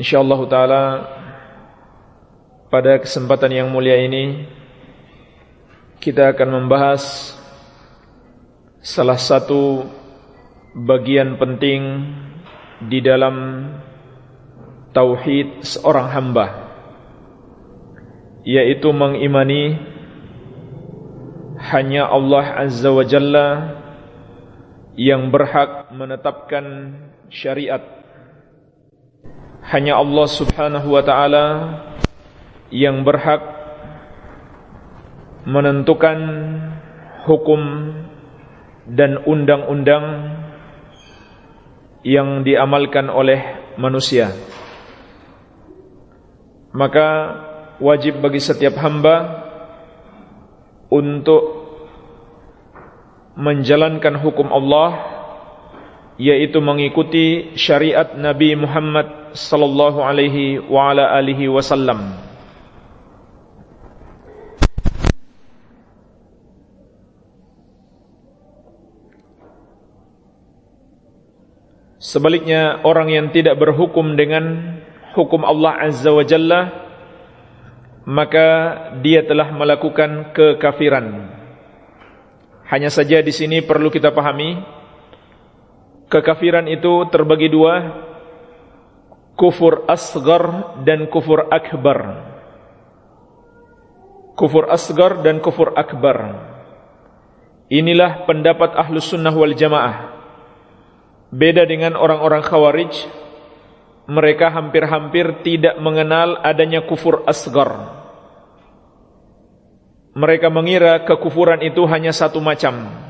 InsyaAllah ta'ala Pada kesempatan yang mulia ini Kita akan membahas Salah satu Bagian penting Di dalam Tauhid seorang hamba Yaitu mengimani Hanya Allah Azza wa Jalla Yang berhak menetapkan syariat hanya Allah subhanahu wa ta'ala yang berhak menentukan hukum dan undang-undang yang diamalkan oleh manusia. Maka wajib bagi setiap hamba untuk menjalankan hukum Allah yaitu mengikuti syariat Nabi Muhammad sallallahu alaihi wa ala alihi wasallam. Sebaliknya orang yang tidak berhukum dengan hukum Allah Azza wa Jalla maka dia telah melakukan kekafiran. Hanya saja di sini perlu kita pahami Kekafiran itu terbagi dua. Kufur asgar dan kufur akbar. Kufur asgar dan kufur akbar. Inilah pendapat ahlus sunnah wal jamaah. Beda dengan orang-orang khawarij Mereka hampir-hampir tidak mengenal adanya kufur asgar Mereka mengira kekufuran itu hanya satu macam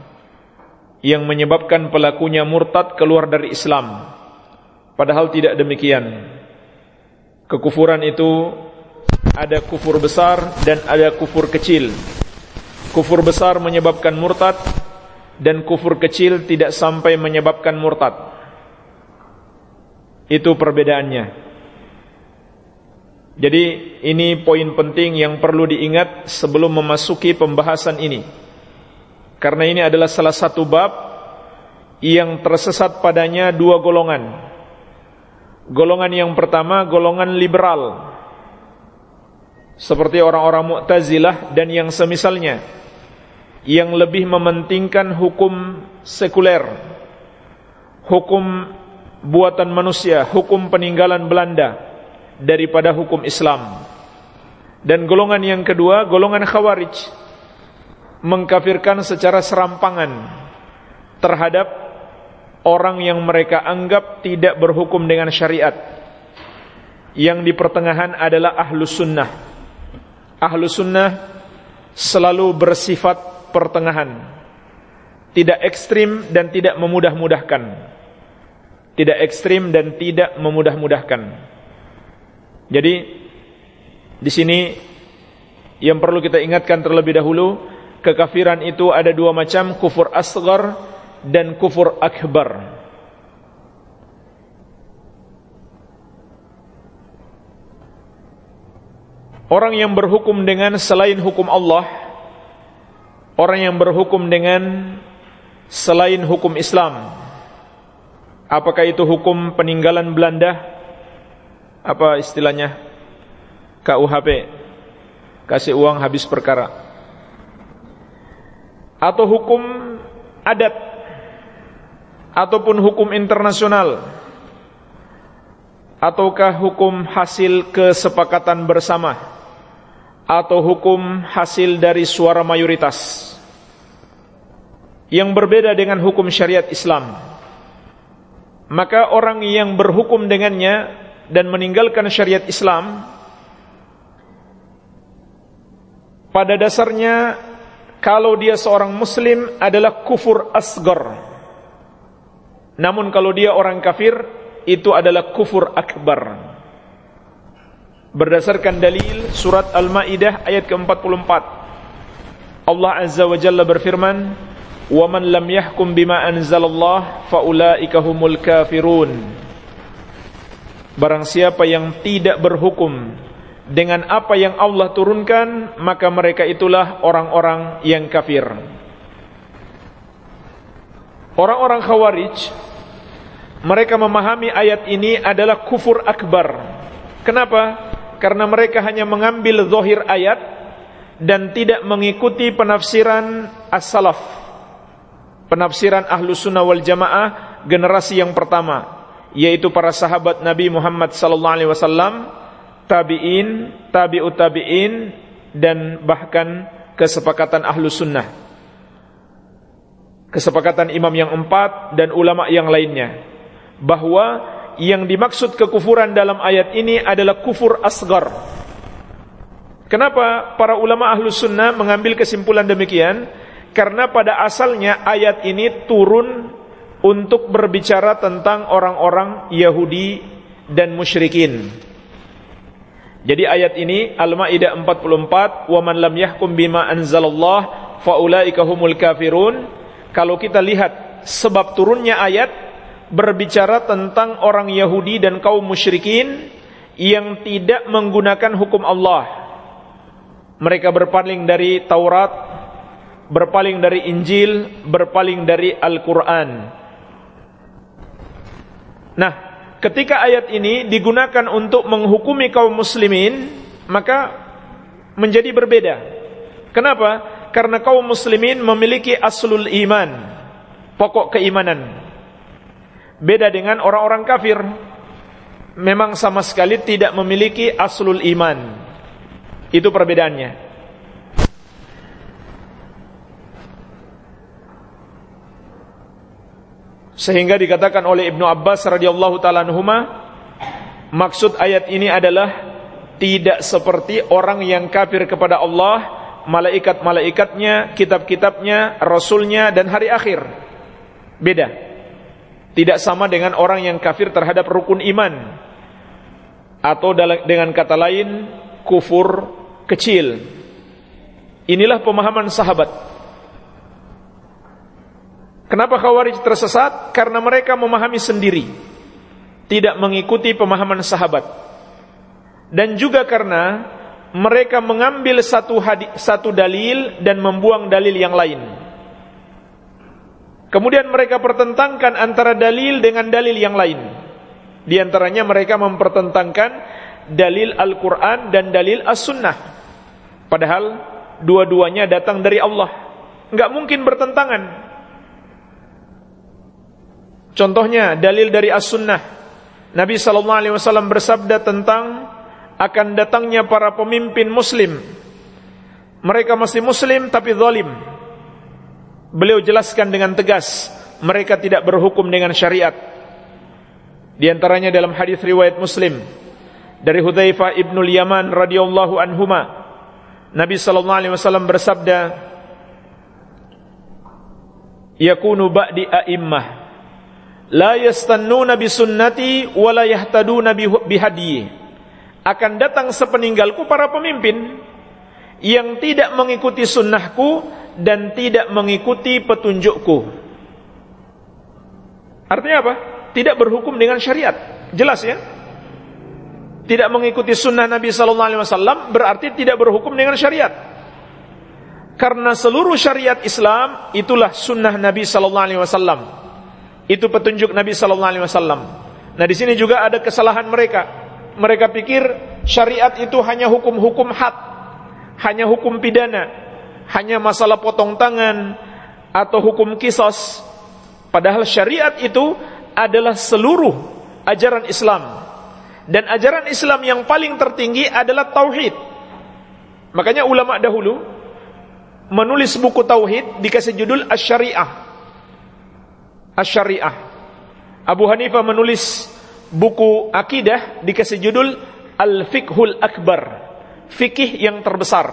yang menyebabkan pelakunya murtad keluar dari Islam. Padahal tidak demikian. Kekufuran itu ada kufur besar dan ada kufur kecil. Kufur besar menyebabkan murtad dan kufur kecil tidak sampai menyebabkan murtad. Itu perbedaannya. Jadi ini poin penting yang perlu diingat sebelum memasuki pembahasan ini. Karena ini adalah salah satu bab yang tersesat padanya dua golongan. Golongan yang pertama golongan liberal. Seperti orang-orang Mu'tazilah dan yang semisalnya yang lebih mementingkan hukum sekuler. Hukum buatan manusia, hukum peninggalan Belanda daripada hukum Islam. Dan golongan yang kedua golongan Khawarij mengkafirkan secara serampangan terhadap orang yang mereka anggap tidak berhukum dengan syariat. Yang di pertengahan adalah ahlu sunnah. Ahlu sunnah selalu bersifat pertengahan. Tidak ekstrim dan tidak memudah-mudahkan. Tidak ekstrim dan tidak memudah-mudahkan. Jadi di sini yang perlu kita ingatkan terlebih dahulu kekafiran itu ada dua macam, kufur asgar dan kufur akbar. Orang yang berhukum dengan selain hukum Allah, orang yang berhukum dengan selain hukum Islam, apakah itu hukum peninggalan Belanda? Apa istilahnya? KUHP. Kasih uang habis perkara atau hukum adat. Ataupun hukum internasional. Ataukah hukum hasil kesepakatan bersama. Atau hukum hasil dari suara mayoritas. Yang berbeda dengan hukum syariat Islam. Maka orang yang berhukum dengannya dan meninggalkan syariat Islam pada dasarnya kalau dia seorang muslim adalah kufur asgar. Namun kalau dia orang kafir, itu adalah kufur akbar. Berdasarkan dalil surat Al-Maidah ayat ke-44. Allah Azza wa Jalla berfirman, "Wa man lam yahkum bima anzalallah faulaika humul kafirun." Barang siapa yang tidak berhukum dengan apa yang Allah turunkan, maka mereka itulah orang-orang yang kafir. Orang-orang Khawarij mereka memahami ayat ini adalah kufur akbar. Kenapa? Karena mereka hanya mengambil zahir ayat dan tidak mengikuti penafsiran as-salaf. Penafsiran ahlu sunnah wal jamaah generasi yang pertama, yaitu para sahabat Nabi Muhammad wasallam, tabi'in, tabi'ut tabi'in dan bahkan kesepakatan ahlu sunnah kesepakatan imam yang empat dan ulama yang lainnya bahwa yang dimaksud kekufuran dalam ayat ini adalah kufur asgar. Kenapa para ulama ahlus sunnah mengambil kesimpulan demikian? Karena pada asalnya ayat ini turun untuk berbicara tentang orang-orang Yahudi dan musyrikin. Jadi ayat ini Al-Maidah 44, "Wa man lam yahkum bima anzalallah faulaika humul kafirun." kalau kita lihat sebab turunnya ayat berbicara tentang orang Yahudi dan kaum musyrikin yang tidak menggunakan hukum Allah. Mereka berpaling dari Taurat, berpaling dari Injil, berpaling dari Al-Quran. Nah, ketika ayat ini digunakan untuk menghukumi kaum muslimin, maka menjadi berbeda. Kenapa? karena kaum muslimin memiliki aslul iman, pokok keimanan. Beda dengan orang-orang kafir, memang sama sekali tidak memiliki aslul iman. Itu perbedaannya. Sehingga dikatakan oleh Ibnu Abbas radhiyallahu taala maksud ayat ini adalah tidak seperti orang yang kafir kepada Allah malaikat-malaikatnya, kitab-kitabnya, rasulnya dan hari akhir. Beda. Tidak sama dengan orang yang kafir terhadap rukun iman. Atau dengan kata lain, kufur kecil. Inilah pemahaman sahabat. Kenapa Khawarij tersesat? Karena mereka memahami sendiri. Tidak mengikuti pemahaman sahabat. Dan juga karena mereka mengambil satu satu dalil dan membuang dalil yang lain. Kemudian mereka pertentangkan antara dalil dengan dalil yang lain. Di antaranya mereka mempertentangkan dalil Al-Quran dan dalil As-Sunnah. Padahal dua-duanya datang dari Allah. Enggak mungkin bertentangan. Contohnya dalil dari As-Sunnah. Nabi SAW bersabda tentang akan datangnya para pemimpin muslim. Mereka masih muslim tapi zalim. Beliau jelaskan dengan tegas mereka tidak berhukum dengan syariat. Di antaranya dalam hadis riwayat muslim dari Hudzaifah ibnul Yaman radhiyallahu anhuma Nabi sallallahu alaihi wasallam bersabda yakunu ba'di a'immah la yastannuna bi sunnati wa la yahtaduna akan datang sepeninggalku para pemimpin yang tidak mengikuti sunnahku dan tidak mengikuti petunjukku. Artinya apa? Tidak berhukum dengan syariat. Jelas ya? Tidak mengikuti sunnah Nabi Sallallahu Alaihi Wasallam berarti tidak berhukum dengan syariat. Karena seluruh syariat Islam itulah sunnah Nabi Sallallahu Alaihi Wasallam. Itu petunjuk Nabi Sallallahu Alaihi Wasallam. Nah di sini juga ada kesalahan mereka mereka pikir syariat itu hanya hukum-hukum had, hanya hukum pidana, hanya masalah potong tangan atau hukum kisos. Padahal syariat itu adalah seluruh ajaran Islam. Dan ajaran Islam yang paling tertinggi adalah tauhid. Makanya ulama dahulu menulis buku tauhid dikasih judul Asy-Syariah. Asy-Syariah. Abu Hanifah menulis buku akidah dikasih judul Al-Fiqhul Akbar, fikih yang terbesar.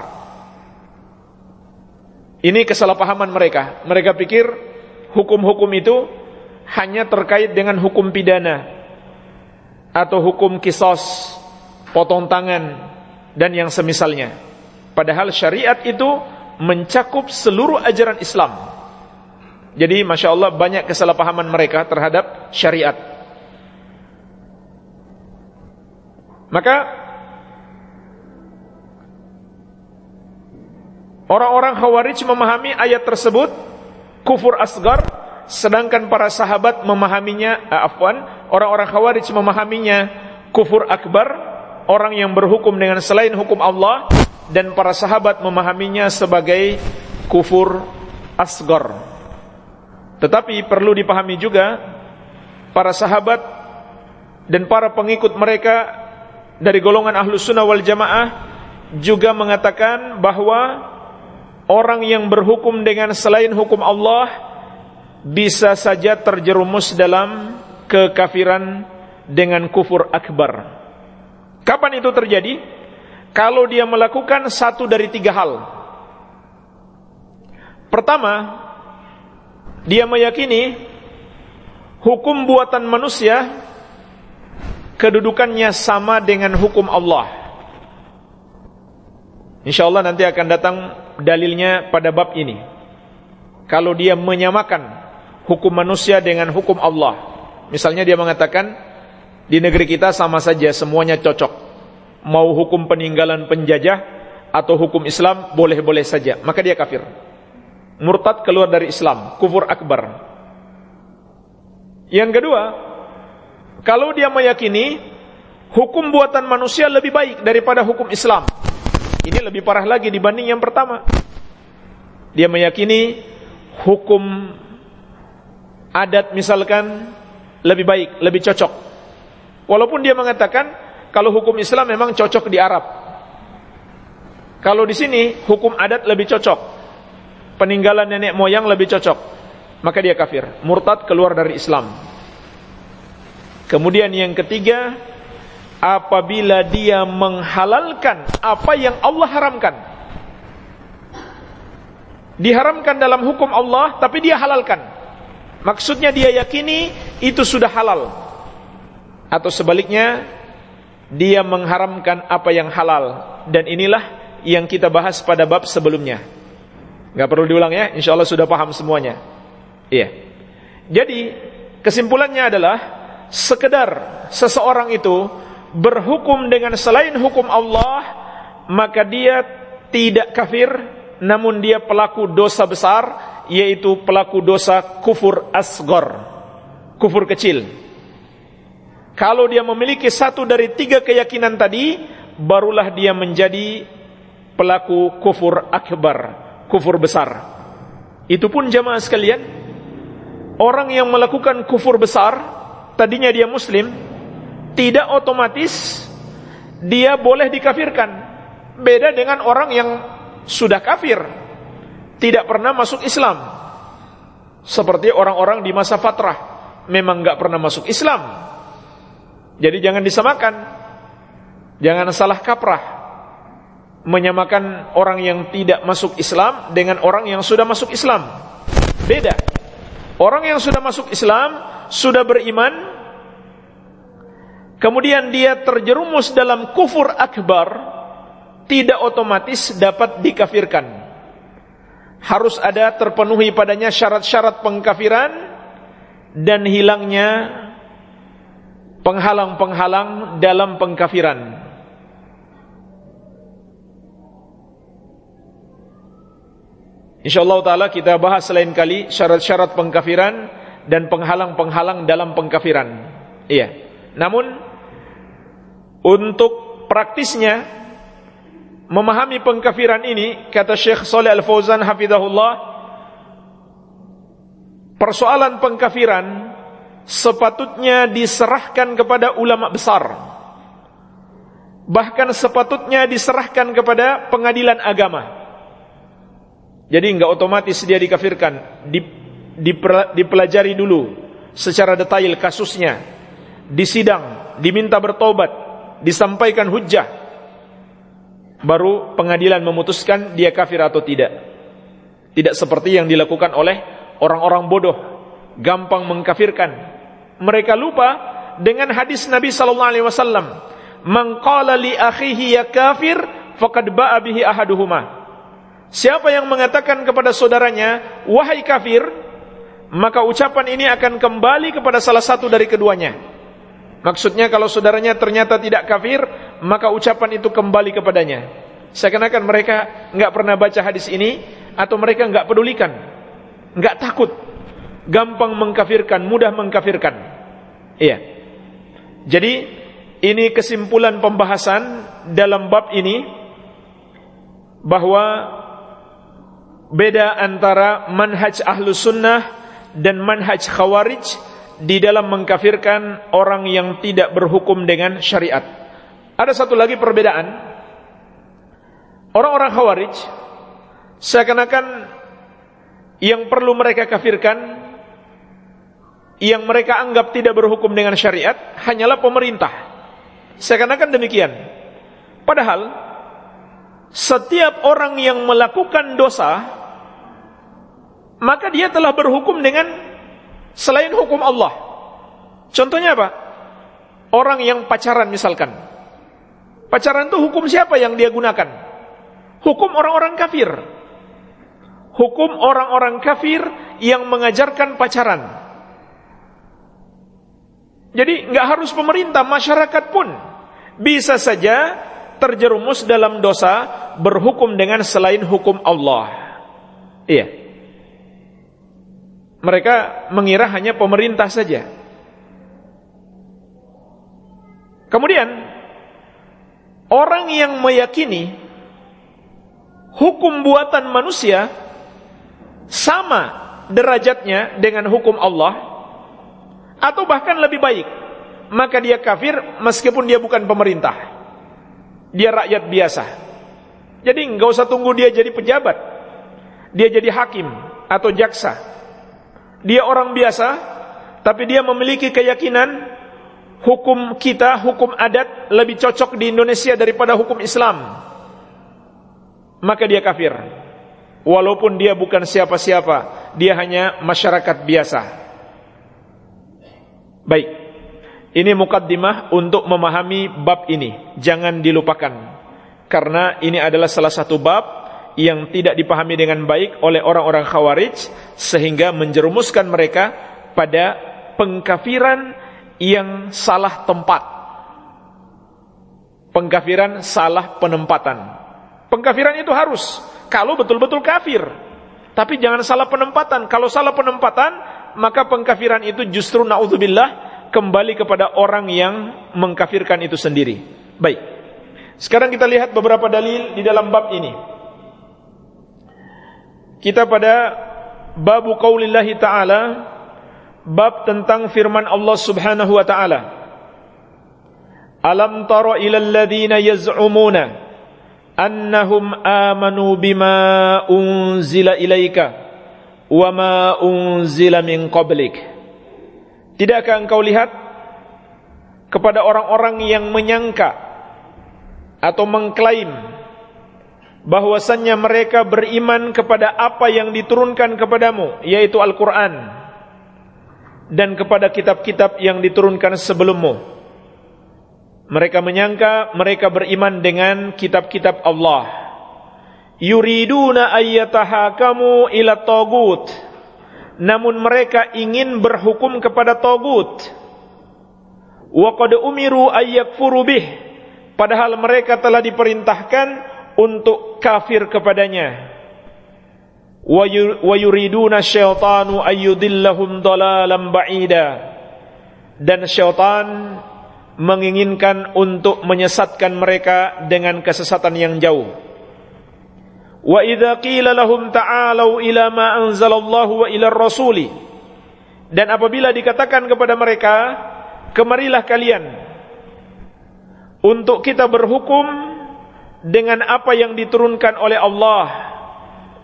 Ini kesalahpahaman mereka. Mereka pikir hukum-hukum itu hanya terkait dengan hukum pidana, atau hukum kisos, potong tangan dan yang semisalnya. Padahal syariat itu mencakup seluruh ajaran Islam. Jadi Masya Allah banyak kesalahpahaman mereka terhadap syariat. Maka orang-orang Khawarij memahami ayat tersebut kufur asgar sedangkan para sahabat memahaminya eh, afwan orang-orang Khawarij memahaminya kufur akbar orang yang berhukum dengan selain hukum Allah dan para sahabat memahaminya sebagai kufur asgar tetapi perlu dipahami juga para sahabat dan para pengikut mereka dari golongan ahlu sunnah wal jamaah juga mengatakan bahwa orang yang berhukum dengan selain hukum Allah bisa saja terjerumus dalam kekafiran dengan kufur akbar. Kapan itu terjadi? Kalau dia melakukan satu dari tiga hal. Pertama, dia meyakini hukum buatan manusia kedudukannya sama dengan hukum Allah. Insya Allah nanti akan datang dalilnya pada bab ini. Kalau dia menyamakan hukum manusia dengan hukum Allah. Misalnya dia mengatakan di negeri kita sama saja semuanya cocok. Mau hukum peninggalan penjajah atau hukum Islam boleh-boleh saja, maka dia kafir. Murtad keluar dari Islam, kufur akbar. Yang kedua, kalau dia meyakini hukum buatan manusia lebih baik daripada hukum Islam. Ini lebih parah lagi dibanding yang pertama. Dia meyakini hukum adat misalkan lebih baik, lebih cocok. Walaupun dia mengatakan kalau hukum Islam memang cocok di Arab. Kalau di sini hukum adat lebih cocok. Peninggalan nenek moyang lebih cocok. Maka dia kafir, murtad keluar dari Islam. Kemudian yang ketiga, apabila dia menghalalkan apa yang Allah haramkan. Diharamkan dalam hukum Allah tapi dia halalkan. Maksudnya dia yakini itu sudah halal. Atau sebaliknya dia mengharamkan apa yang halal dan inilah yang kita bahas pada bab sebelumnya. Gak perlu diulang ya, insya Allah sudah paham semuanya. Iya. Jadi kesimpulannya adalah sekedar seseorang itu berhukum dengan selain hukum Allah, maka dia tidak kafir, namun dia pelaku dosa besar yaitu pelaku dosa kufur asgor, kufur kecil. Kalau dia memiliki satu dari tiga keyakinan tadi, barulah dia menjadi pelaku kufur akbar, kufur besar. Itu pun jamaah sekalian, orang yang melakukan kufur besar, tadinya dia muslim, tidak otomatis dia boleh dikafirkan. Beda dengan orang yang sudah kafir, tidak pernah masuk Islam. Seperti orang-orang di masa fatrah memang nggak pernah masuk Islam. Jadi jangan disamakan. Jangan salah kaprah menyamakan orang yang tidak masuk Islam dengan orang yang sudah masuk Islam. Beda. Orang yang sudah masuk Islam sudah beriman kemudian dia terjerumus dalam kufur akbar tidak otomatis dapat dikafirkan harus ada terpenuhi padanya syarat-syarat pengkafiran dan hilangnya penghalang-penghalang dalam pengkafiran. InsyaAllah ta'ala kita bahas selain kali syarat-syarat pengkafiran dan penghalang-penghalang dalam pengkafiran. Iya. Namun untuk praktisnya memahami pengkafiran ini kata Syekh Saleh Al-Fauzan hafizahullah persoalan pengkafiran sepatutnya diserahkan kepada ulama besar bahkan sepatutnya diserahkan kepada pengadilan agama jadi enggak otomatis dia dikafirkan dipelajari dulu secara detail kasusnya disidang diminta bertobat disampaikan hujjah baru pengadilan memutuskan dia kafir atau tidak. Tidak seperti yang dilakukan oleh orang-orang bodoh, gampang mengkafirkan. Mereka lupa dengan hadis Nabi sallallahu alaihi wasallam, "Man li akhihi ya kafir, faqad ba'a bihi ahaduhuma." Siapa yang mengatakan kepada saudaranya, "Wahai kafir," maka ucapan ini akan kembali kepada salah satu dari keduanya. Maksudnya kalau saudaranya ternyata tidak kafir, maka ucapan itu kembali kepadanya. Seakan-akan mereka nggak pernah baca hadis ini atau mereka nggak pedulikan, nggak takut, gampang mengkafirkan, mudah mengkafirkan. Iya. Jadi ini kesimpulan pembahasan dalam bab ini bahwa beda antara manhaj ahlu sunnah dan manhaj khawarij di dalam mengkafirkan orang yang tidak berhukum dengan syariat. Ada satu lagi perbedaan. Orang-orang khawarij seakan-akan yang perlu mereka kafirkan yang mereka anggap tidak berhukum dengan syariat hanyalah pemerintah. Seakan-akan demikian. Padahal setiap orang yang melakukan dosa maka dia telah berhukum dengan selain hukum Allah. Contohnya apa? Orang yang pacaran misalkan. Pacaran itu hukum siapa yang dia gunakan? Hukum orang-orang kafir. Hukum orang-orang kafir yang mengajarkan pacaran. Jadi nggak harus pemerintah, masyarakat pun bisa saja terjerumus dalam dosa berhukum dengan selain hukum Allah. Iya. Mereka mengira hanya pemerintah saja. Kemudian orang yang meyakini hukum buatan manusia sama derajatnya dengan hukum Allah atau bahkan lebih baik maka dia kafir meskipun dia bukan pemerintah. Dia rakyat biasa. Jadi nggak usah tunggu dia jadi pejabat. Dia jadi hakim atau jaksa dia orang biasa tapi dia memiliki keyakinan hukum kita hukum adat lebih cocok di Indonesia daripada hukum Islam maka dia kafir walaupun dia bukan siapa-siapa dia hanya masyarakat biasa Baik. Ini mukaddimah untuk memahami bab ini. Jangan dilupakan. Karena ini adalah salah satu bab yang tidak dipahami dengan baik oleh orang-orang khawarij sehingga menjerumuskan mereka pada pengkafiran yang salah tempat. Pengkafiran salah penempatan. Pengkafiran itu harus kalau betul-betul kafir. Tapi jangan salah penempatan. Kalau salah penempatan, maka pengkafiran itu justru naudzubillah kembali kepada orang yang mengkafirkan itu sendiri. Baik. Sekarang kita lihat beberapa dalil di dalam bab ini. Kita pada bab qaulillahi taala bab tentang firman Allah Subhanahu wa taala. Alam tara ilal ladzina yaz'umuna annahum amanu bima unzila ilaika wama unzila min qablik Tidakkah engkau lihat kepada orang-orang yang menyangka atau mengklaim bahwasannya mereka beriman kepada apa yang diturunkan kepadamu yaitu Al-Qur'an dan kepada kitab-kitab yang diturunkan sebelummu. Mereka menyangka mereka beriman dengan kitab-kitab Allah. Yuriduna ayyatahakamu ila tagut. Namun mereka ingin berhukum kepada tagut. Wa qad umiru ayyakfuru bih. Padahal mereka telah diperintahkan untuk kafir kepadanya. Wa yuriduna syaitanu ayyudillahum dalalan ba'ida. Dan syaitan menginginkan untuk menyesatkan mereka dengan kesesatan yang jauh. Wa idza qila lahum ta'alu ila ma anzalallahu wa ila rasuli. Dan apabila dikatakan kepada mereka kemarilah kalian. Untuk kita berhukum dengan apa yang diturunkan oleh Allah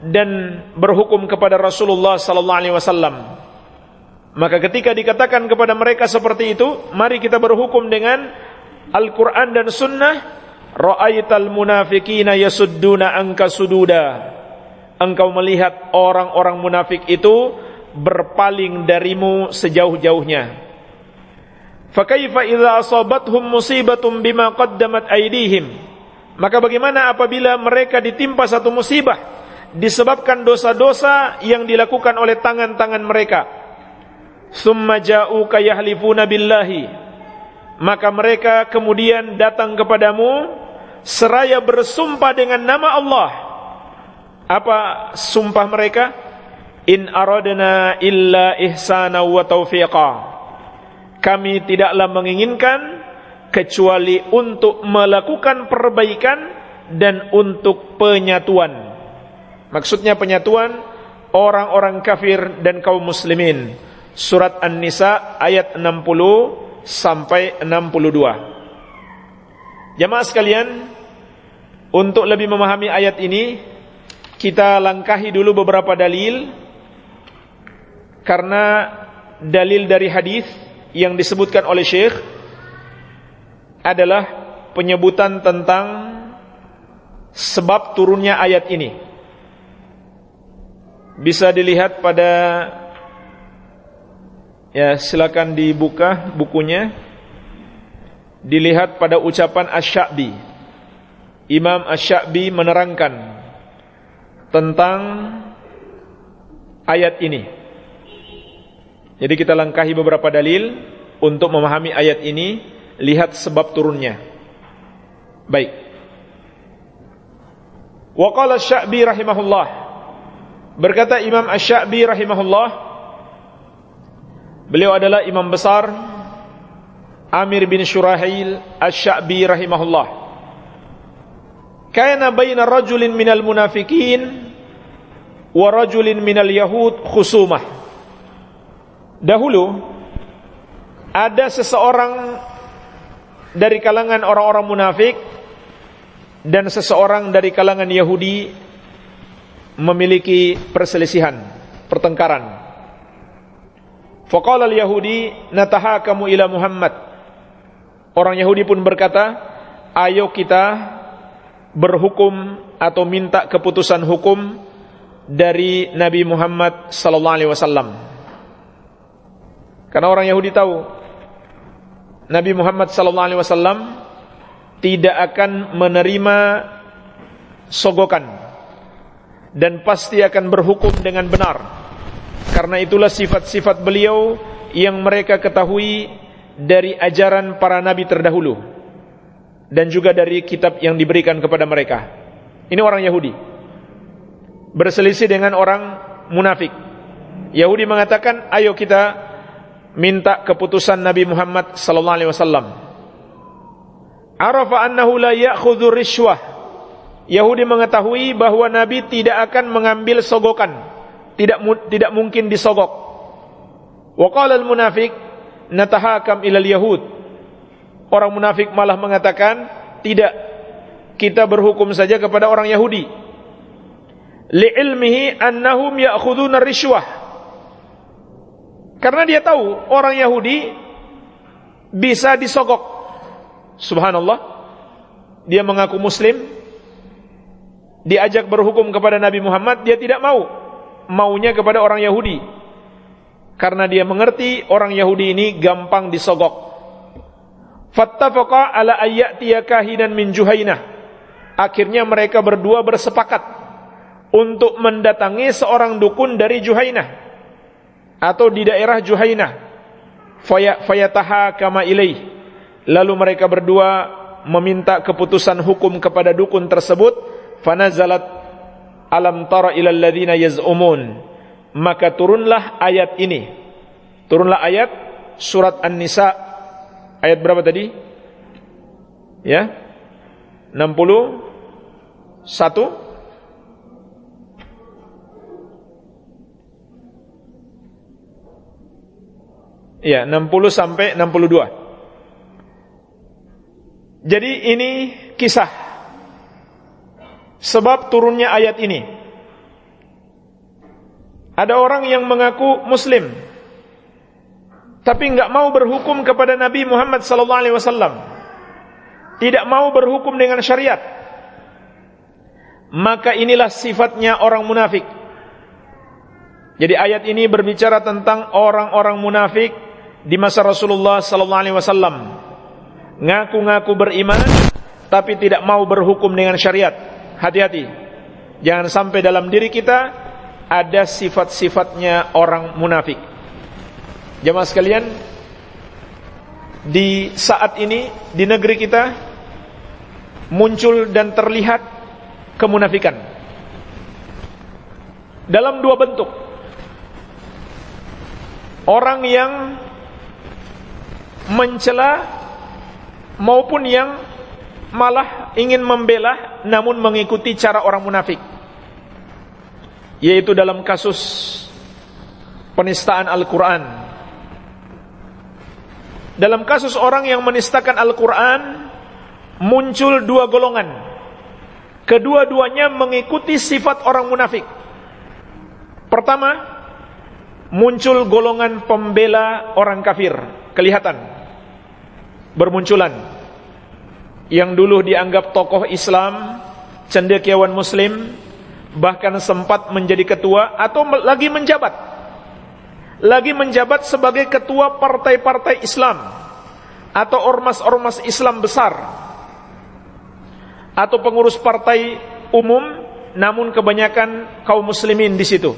dan berhukum kepada Rasulullah sallallahu alaihi wasallam maka ketika dikatakan kepada mereka seperti itu mari kita berhukum dengan Al-Qur'an dan sunnah Ra'aital munafiqina yasudduna angka sududa. Engkau melihat orang-orang munafik itu berpaling darimu sejauh-jauhnya. Fakaifa idza asabathum musibatun bima qaddamat aydihim? Maka bagaimana apabila mereka ditimpa satu musibah disebabkan dosa-dosa yang dilakukan oleh tangan-tangan mereka? Summa ja'uka yahlifuna billahi. Maka mereka kemudian datang kepadamu seraya bersumpah dengan nama Allah. Apa sumpah mereka? In aradna illa ihsana wa taufiqa kami tidaklah menginginkan kecuali untuk melakukan perbaikan dan untuk penyatuan. Maksudnya penyatuan orang-orang kafir dan kaum muslimin. Surat An-Nisa ayat 60 sampai 62. Jamaah sekalian, untuk lebih memahami ayat ini, kita langkahi dulu beberapa dalil karena dalil dari hadis yang disebutkan oleh Syekh adalah penyebutan tentang sebab turunnya ayat ini. Bisa dilihat pada ya silakan dibuka bukunya. Dilihat pada ucapan Asy-Sya'bi. Imam Asy-Sya'bi menerangkan tentang ayat ini. Jadi kita langkahi beberapa dalil untuk memahami ayat ini, lihat sebab turunnya. Baik. Wa qala Asy-Sya'bi rahimahullah. Berkata Imam Asy-Sya'bi rahimahullah, beliau adalah imam besar Amir bin Syurahil Asy-Sya'bi rahimahullah. Kana baina rajulin minal munafikin wa rajulin minal yahud khusumah dahulu ada seseorang dari kalangan orang-orang munafik dan seseorang dari kalangan Yahudi memiliki perselisihan, pertengkaran. Faqala al-Yahudi natahakamu ila Muhammad. Orang Yahudi pun berkata, "Ayo kita berhukum atau minta keputusan hukum dari Nabi Muhammad sallallahu alaihi wasallam." Karena orang Yahudi tahu Nabi Muhammad wasallam tidak akan menerima sogokan dan pasti akan berhukum dengan benar. Karena itulah sifat-sifat beliau yang mereka ketahui dari ajaran para nabi terdahulu dan juga dari kitab yang diberikan kepada mereka. Ini orang Yahudi. Berselisih dengan orang munafik. Yahudi mengatakan, "Ayo kita minta keputusan Nabi Muhammad sallallahu alaihi wasallam. Arafa annahu la ya'khudhu rishwah. Yahudi mengetahui bahwa Nabi tidak akan mengambil sogokan, tidak tidak mungkin disogok. Wa qala al-munafiq natahakam ila al-yahud. Orang munafik malah mengatakan, tidak kita berhukum saja kepada orang Yahudi. Li'ilmihi annahum ya'khuduna rishwah karena dia tahu orang Yahudi bisa disogok. Subhanallah. Dia mengaku muslim. Diajak berhukum kepada Nabi Muhammad, dia tidak mau. Maunya kepada orang Yahudi. Karena dia mengerti orang Yahudi ini gampang disogok. Fattafaqa ala ayyatiya min Juhainah. Akhirnya mereka berdua bersepakat untuk mendatangi seorang dukun dari Juhainah atau di daerah Juhainah. Fayataha kama ilaih. Lalu mereka berdua meminta keputusan hukum kepada dukun tersebut. Fanazalat alam tara ilal ladzina yaz'umun? Maka turunlah ayat ini. Turunlah ayat surat An-Nisa. Ayat berapa tadi? Ya. 61 Ya, 60 sampai 62. Jadi ini kisah sebab turunnya ayat ini. Ada orang yang mengaku muslim tapi enggak mau berhukum kepada Nabi Muhammad sallallahu alaihi wasallam. Tidak mau berhukum dengan syariat. Maka inilah sifatnya orang munafik. Jadi ayat ini berbicara tentang orang-orang munafik di masa Rasulullah sallallahu alaihi wasallam ngaku-ngaku beriman tapi tidak mau berhukum dengan syariat. Hati-hati. Jangan sampai dalam diri kita ada sifat-sifatnya orang munafik. Jemaah sekalian, di saat ini di negeri kita muncul dan terlihat kemunafikan dalam dua bentuk. Orang yang mencela maupun yang malah ingin membela namun mengikuti cara orang munafik. Yaitu dalam kasus penistaan Al-Qur'an. Dalam kasus orang yang menistakan Al-Qur'an muncul dua golongan. Kedua-duanya mengikuti sifat orang munafik. Pertama muncul golongan pembela orang kafir. Kelihatan bermunculan yang dulu dianggap tokoh Islam, cendekiawan muslim, bahkan sempat menjadi ketua atau lagi menjabat. Lagi menjabat sebagai ketua partai-partai Islam atau ormas-ormas Islam besar. Atau pengurus partai umum namun kebanyakan kaum muslimin di situ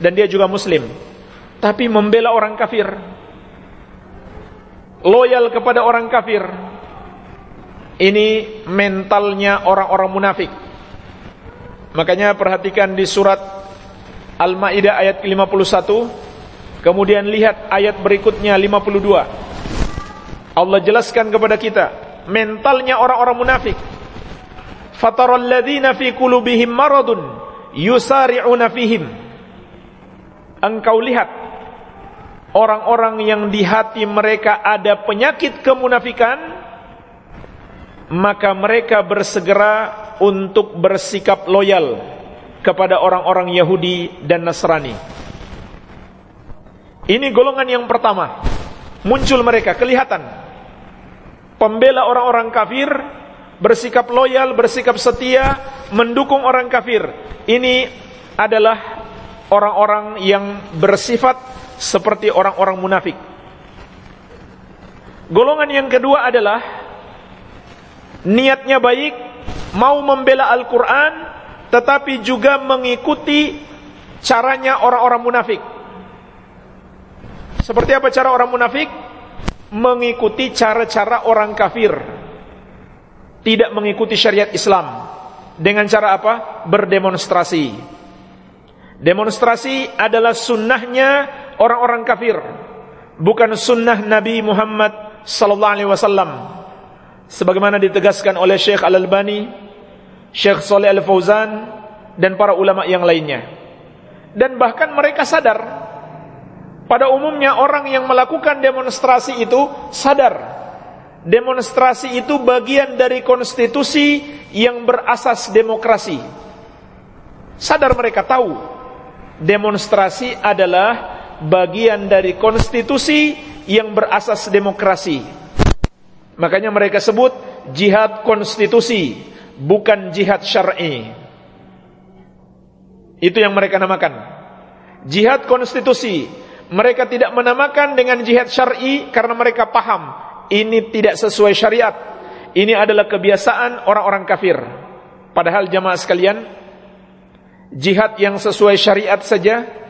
dan dia juga muslim. Tapi membela orang kafir. Loyal kepada orang kafir ini mentalnya orang-orang munafik. Makanya perhatikan di surat Al-Maidah ayat 51, kemudian lihat ayat berikutnya 52. Allah jelaskan kepada kita mentalnya orang-orang munafik. Fataral ladzina fi qulubihim maradun yusari'una fihim. Engkau lihat orang-orang yang di hati mereka ada penyakit kemunafikan maka mereka bersegera untuk bersikap loyal kepada orang-orang Yahudi dan Nasrani. Ini golongan yang pertama. Muncul mereka, kelihatan. Pembela orang-orang kafir, bersikap loyal, bersikap setia, mendukung orang kafir. Ini adalah orang-orang yang bersifat seperti orang-orang munafik. Golongan yang kedua adalah niatnya baik, mau membela Al-Quran, tetapi juga mengikuti caranya orang-orang munafik. Seperti apa cara orang munafik? Mengikuti cara-cara orang kafir. Tidak mengikuti syariat Islam. Dengan cara apa? Berdemonstrasi. Demonstrasi adalah sunnahnya orang-orang kafir. Bukan sunnah Nabi Muhammad sallallahu alaihi wasallam sebagaimana ditegaskan oleh Syekh Al-Albani, Syekh Saleh Al-Fauzan dan para ulama yang lainnya. Dan bahkan mereka sadar pada umumnya orang yang melakukan demonstrasi itu sadar demonstrasi itu bagian dari konstitusi yang berasas demokrasi. Sadar mereka tahu demonstrasi adalah bagian dari konstitusi yang berasas demokrasi. Makanya mereka sebut jihad konstitusi, bukan jihad syar'i. Itu yang mereka namakan. Jihad konstitusi. Mereka tidak menamakan dengan jihad syar'i karena mereka paham ini tidak sesuai syariat. Ini adalah kebiasaan orang-orang kafir. Padahal jamaah sekalian, jihad yang sesuai syariat saja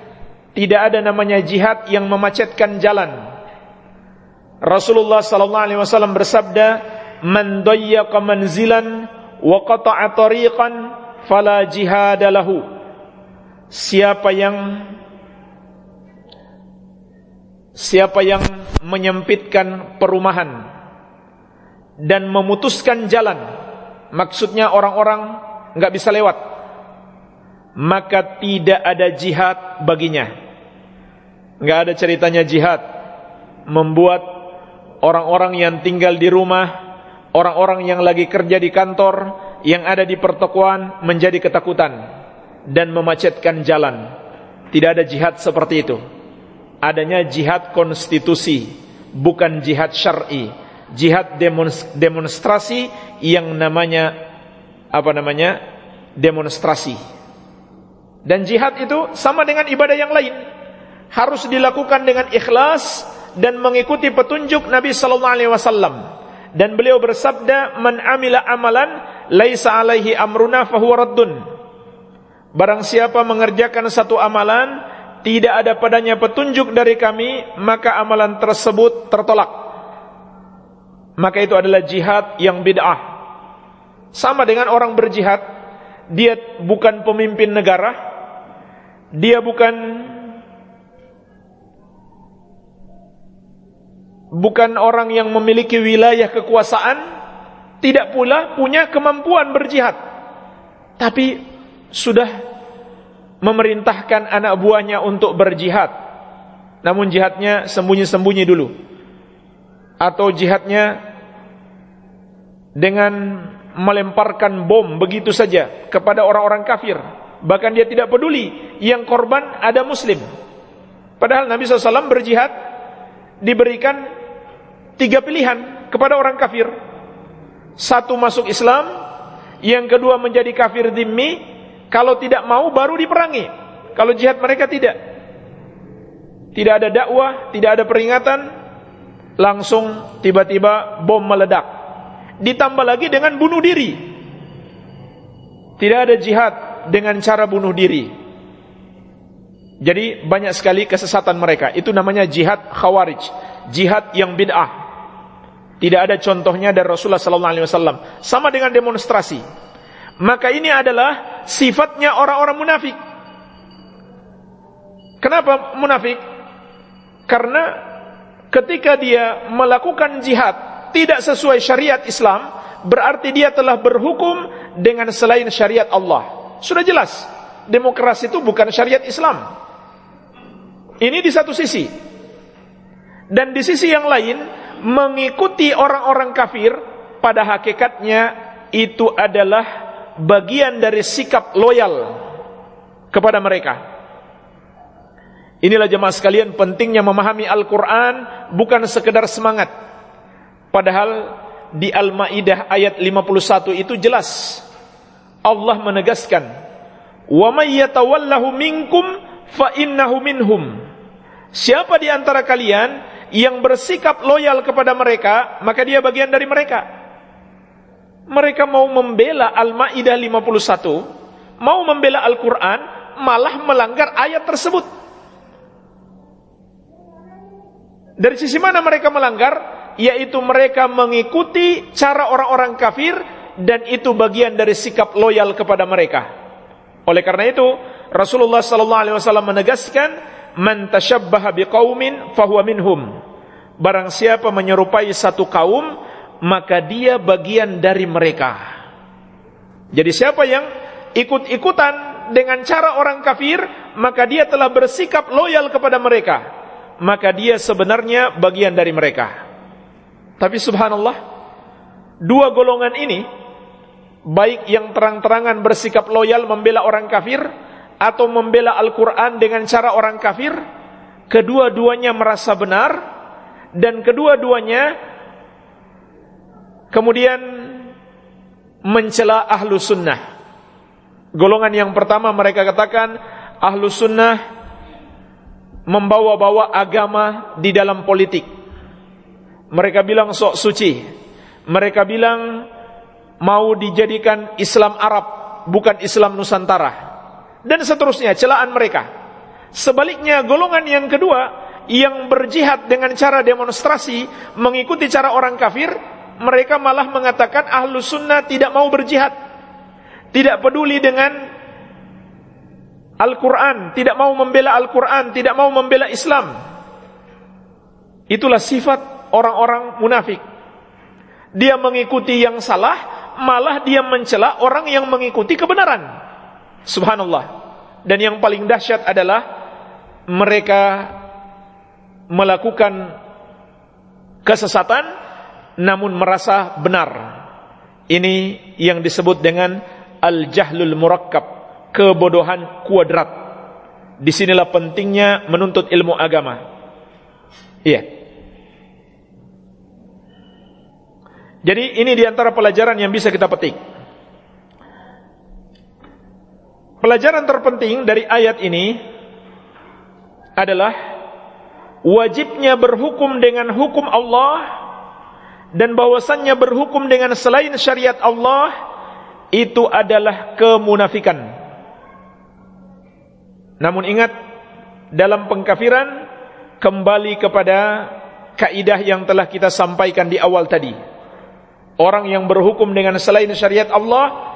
tidak ada namanya jihad yang memacetkan jalan Rasulullah sallallahu alaihi wasallam bersabda, "Man dayyaqa manzilan wa qata'a tariqan fala jihada lahu." Siapa yang siapa yang menyempitkan perumahan dan memutuskan jalan, maksudnya orang-orang enggak bisa lewat, maka tidak ada jihad baginya. Enggak ada ceritanya jihad membuat orang-orang yang tinggal di rumah, orang-orang yang lagi kerja di kantor, yang ada di pertokoan menjadi ketakutan dan memacetkan jalan. Tidak ada jihad seperti itu. Adanya jihad konstitusi, bukan jihad syar'i. Jihad demonstrasi yang namanya apa namanya? demonstrasi. Dan jihad itu sama dengan ibadah yang lain. Harus dilakukan dengan ikhlas dan mengikuti petunjuk Nabi sallallahu alaihi wasallam. Dan beliau bersabda, "Man amila amalan laisa alaihi amruna fahuwa raddun." Barang siapa mengerjakan satu amalan tidak ada padanya petunjuk dari kami, maka amalan tersebut tertolak. Maka itu adalah jihad yang bid'ah. Sama dengan orang berjihad, dia bukan pemimpin negara, dia bukan bukan orang yang memiliki wilayah kekuasaan, tidak pula punya kemampuan berjihad. Tapi sudah memerintahkan anak buahnya untuk berjihad. Namun jihadnya sembunyi-sembunyi dulu. Atau jihadnya dengan melemparkan bom begitu saja kepada orang-orang kafir. Bahkan dia tidak peduli yang korban ada muslim. Padahal Nabi SAW berjihad diberikan tiga pilihan kepada orang kafir. Satu masuk Islam, yang kedua menjadi kafir dhimmi, kalau tidak mau baru diperangi. Kalau jihad mereka tidak. Tidak ada dakwah, tidak ada peringatan, langsung tiba-tiba bom meledak. Ditambah lagi dengan bunuh diri. Tidak ada jihad dengan cara bunuh diri. Jadi banyak sekali kesesatan mereka. Itu namanya jihad khawarij, jihad yang bid'ah. Tidak ada contohnya dari Rasulullah sallallahu alaihi wasallam. Sama dengan demonstrasi. Maka ini adalah sifatnya orang-orang munafik. Kenapa munafik? Karena ketika dia melakukan jihad tidak sesuai syariat Islam, berarti dia telah berhukum dengan selain syariat Allah. Sudah jelas, demokrasi itu bukan syariat Islam. Ini di satu sisi. Dan di sisi yang lain, mengikuti orang-orang kafir pada hakikatnya itu adalah bagian dari sikap loyal kepada mereka. Inilah jemaah sekalian pentingnya memahami Al-Quran bukan sekedar semangat. Padahal di Al-Ma'idah ayat 51 itu jelas. Allah menegaskan. Yatawallahu minkum fa innahu minhum. Siapa di antara kalian yang bersikap loyal kepada mereka, maka dia bagian dari mereka. Mereka mau membela Al-Maidah 51, mau membela Al-Qur'an, malah melanggar ayat tersebut. Dari sisi mana mereka melanggar? Yaitu mereka mengikuti cara orang-orang kafir dan itu bagian dari sikap loyal kepada mereka. Oleh karena itu, Rasulullah wasallam menegaskan man tashabbaha biqaumin fahuwa minhum. Barang siapa menyerupai satu kaum, maka dia bagian dari mereka. Jadi siapa yang ikut-ikutan dengan cara orang kafir, maka dia telah bersikap loyal kepada mereka. Maka dia sebenarnya bagian dari mereka. Tapi subhanallah, dua golongan ini, baik yang terang-terangan bersikap loyal membela orang kafir, atau membela Al-Quran dengan cara orang kafir, kedua-duanya merasa benar, dan kedua-duanya kemudian mencela ahlu sunnah. Golongan yang pertama mereka katakan ahlu sunnah membawa-bawa agama di dalam politik. Mereka bilang sok suci. Mereka bilang mau dijadikan Islam Arab, bukan Islam Nusantara dan seterusnya celaan mereka. Sebaliknya golongan yang kedua yang berjihad dengan cara demonstrasi mengikuti cara orang kafir, mereka malah mengatakan ahlu sunnah tidak mau berjihad, tidak peduli dengan Al-Quran, tidak mau membela Al-Quran, tidak mau membela Islam. Itulah sifat orang-orang munafik. Dia mengikuti yang salah, malah dia mencela orang yang mengikuti kebenaran. Subhanallah. Dan yang paling dahsyat adalah mereka melakukan kesesatan namun merasa benar. Ini yang disebut dengan al-jahlul murakkab, kebodohan kuadrat. Di sinilah pentingnya menuntut ilmu agama. Iya. Jadi ini di antara pelajaran yang bisa kita petik. Pelajaran terpenting dari ayat ini adalah wajibnya berhukum dengan hukum Allah dan bahwasannya berhukum dengan selain syariat Allah itu adalah kemunafikan. Namun ingat dalam pengkafiran kembali kepada kaidah yang telah kita sampaikan di awal tadi. Orang yang berhukum dengan selain syariat Allah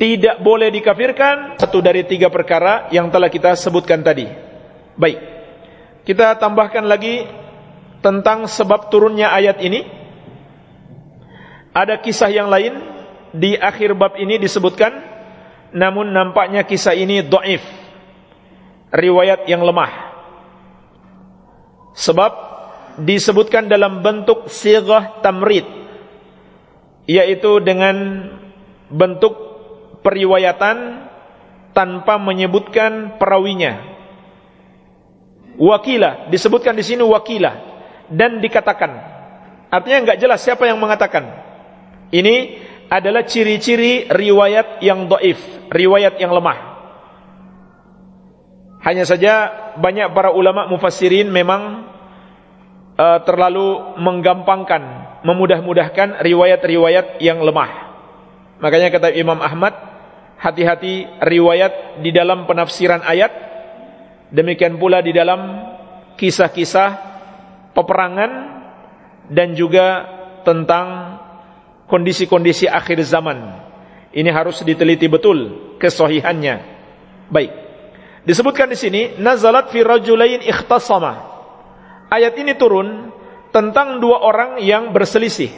tidak boleh dikafirkan satu dari tiga perkara yang telah kita sebutkan tadi. Baik. Kita tambahkan lagi tentang sebab turunnya ayat ini. Ada kisah yang lain di akhir bab ini disebutkan, namun nampaknya kisah ini doif, riwayat yang lemah. Sebab disebutkan dalam bentuk sirah tamrid, yaitu dengan bentuk periwayatan tanpa menyebutkan perawinya. Wakilah disebutkan di sini wakilah. Dan dikatakan. Artinya enggak jelas siapa yang mengatakan. Ini adalah ciri-ciri riwayat yang doif riwayat yang lemah. Hanya saja banyak para ulama mufassirin memang uh, terlalu menggampangkan memudah-mudahkan riwayat-riwayat yang lemah. Makanya kata Imam Ahmad hati-hati riwayat di dalam penafsiran ayat Demikian pula di dalam kisah-kisah peperangan dan juga tentang kondisi-kondisi akhir zaman. Ini harus diteliti betul kesohihannya. Baik. Disebutkan di sini nazalat fi rajulain ikhtasama. Ayat ini turun tentang dua orang yang berselisih.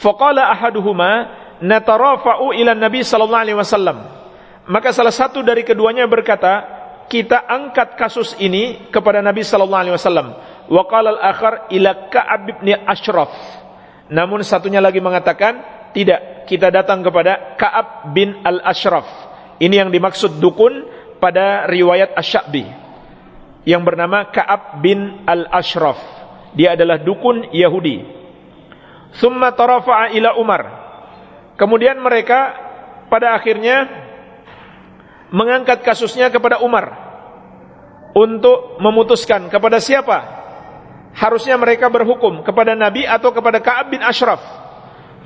Faqala ahaduhuma natarafa'u ila Nabi sallallahu alaihi wasallam. Maka salah satu dari keduanya berkata, kita angkat kasus ini kepada Nabi sallallahu alaihi wasallam. Wa qala al-akhar ila Ka'ab bin Ashraf. Namun satunya lagi mengatakan, tidak, kita datang kepada Ka'ab bin Al-Ashraf. Ini yang dimaksud dukun pada riwayat Asy-Sya'bi yang bernama Ka'ab bin Al-Ashraf. Dia adalah dukun Yahudi. Thumma tarafa'a ila Umar. Kemudian mereka pada akhirnya mengangkat kasusnya kepada Umar untuk memutuskan kepada siapa harusnya mereka berhukum kepada Nabi atau kepada Ka'ab bin Ashraf.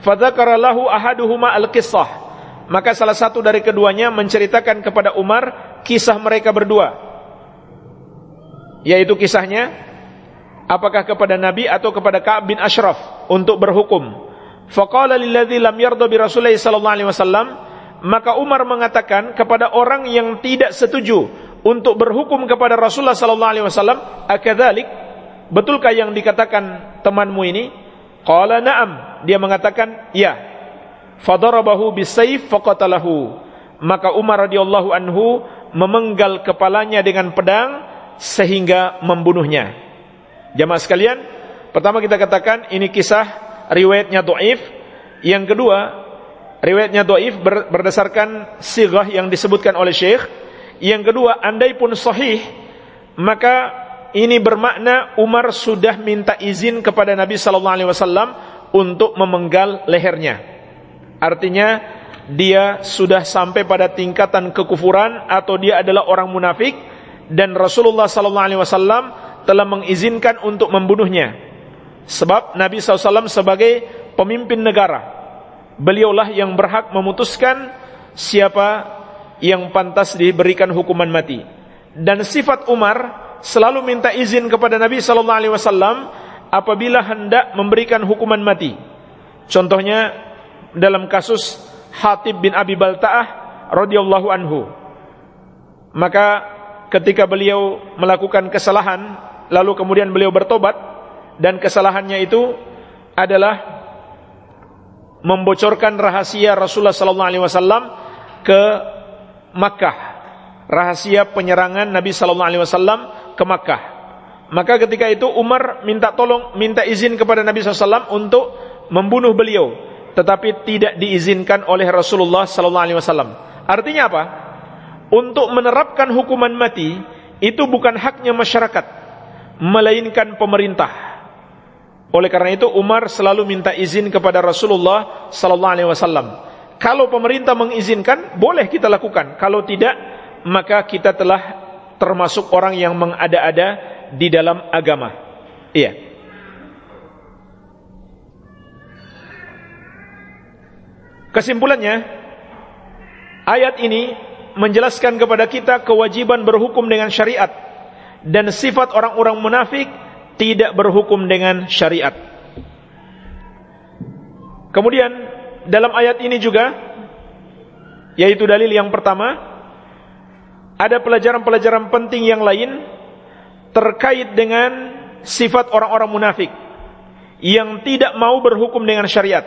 Fadzakara lahu ahaduhuma al-qissah. Maka salah satu dari keduanya menceritakan kepada Umar kisah mereka berdua. Yaitu kisahnya apakah kepada Nabi atau kepada Ka'ab bin Ashraf untuk berhukum. Faqala lilladzi lam bi Rasulillah sallallahu alaihi wasallam maka Umar mengatakan kepada orang yang tidak setuju untuk berhukum kepada Rasulullah sallallahu alaihi wasallam, "Akadzalik? Betulkah yang dikatakan temanmu ini?" Qala na'am. Dia mengatakan, "Ya." Fadarabahu bisayf faqatalahu. Maka Umar radhiyallahu anhu memenggal kepalanya dengan pedang sehingga membunuhnya. Jamaah sekalian, pertama kita katakan ini kisah riwayatnya dhaif. Yang kedua, riwayatnya doif berdasarkan sirah yang disebutkan oleh Syekh. Yang kedua, andai pun sahih, maka ini bermakna Umar sudah minta izin kepada Nabi wasallam untuk memenggal lehernya. Artinya dia sudah sampai pada tingkatan kekufuran atau dia adalah orang munafik dan Rasulullah wasallam telah mengizinkan untuk membunuhnya. Sebab Nabi SAW sebagai pemimpin negara beliaulah yang berhak memutuskan siapa yang pantas diberikan hukuman mati. Dan sifat Umar selalu minta izin kepada Nabi wasallam apabila hendak memberikan hukuman mati. Contohnya dalam kasus Hatib bin Abi Baltaah radhiyallahu anhu. Maka ketika beliau melakukan kesalahan lalu kemudian beliau bertobat dan kesalahannya itu adalah membocorkan rahasia Rasulullah sallallahu alaihi wasallam ke Makkah. Rahasia penyerangan Nabi sallallahu alaihi wasallam ke Makkah. Maka ketika itu Umar minta tolong, minta izin kepada Nabi SAW untuk membunuh beliau, tetapi tidak diizinkan oleh Rasulullah sallallahu alaihi wasallam. Artinya apa? Untuk menerapkan hukuman mati itu bukan haknya masyarakat, melainkan pemerintah. Oleh karena itu Umar selalu minta izin kepada Rasulullah sallallahu alaihi wasallam. Kalau pemerintah mengizinkan, boleh kita lakukan. Kalau tidak, maka kita telah termasuk orang yang mengada-ada di dalam agama. Iya. Kesimpulannya, ayat ini menjelaskan kepada kita kewajiban berhukum dengan syariat dan sifat orang-orang munafik tidak berhukum dengan syariat. Kemudian dalam ayat ini juga yaitu dalil yang pertama ada pelajaran-pelajaran penting yang lain terkait dengan sifat orang-orang munafik yang tidak mau berhukum dengan syariat.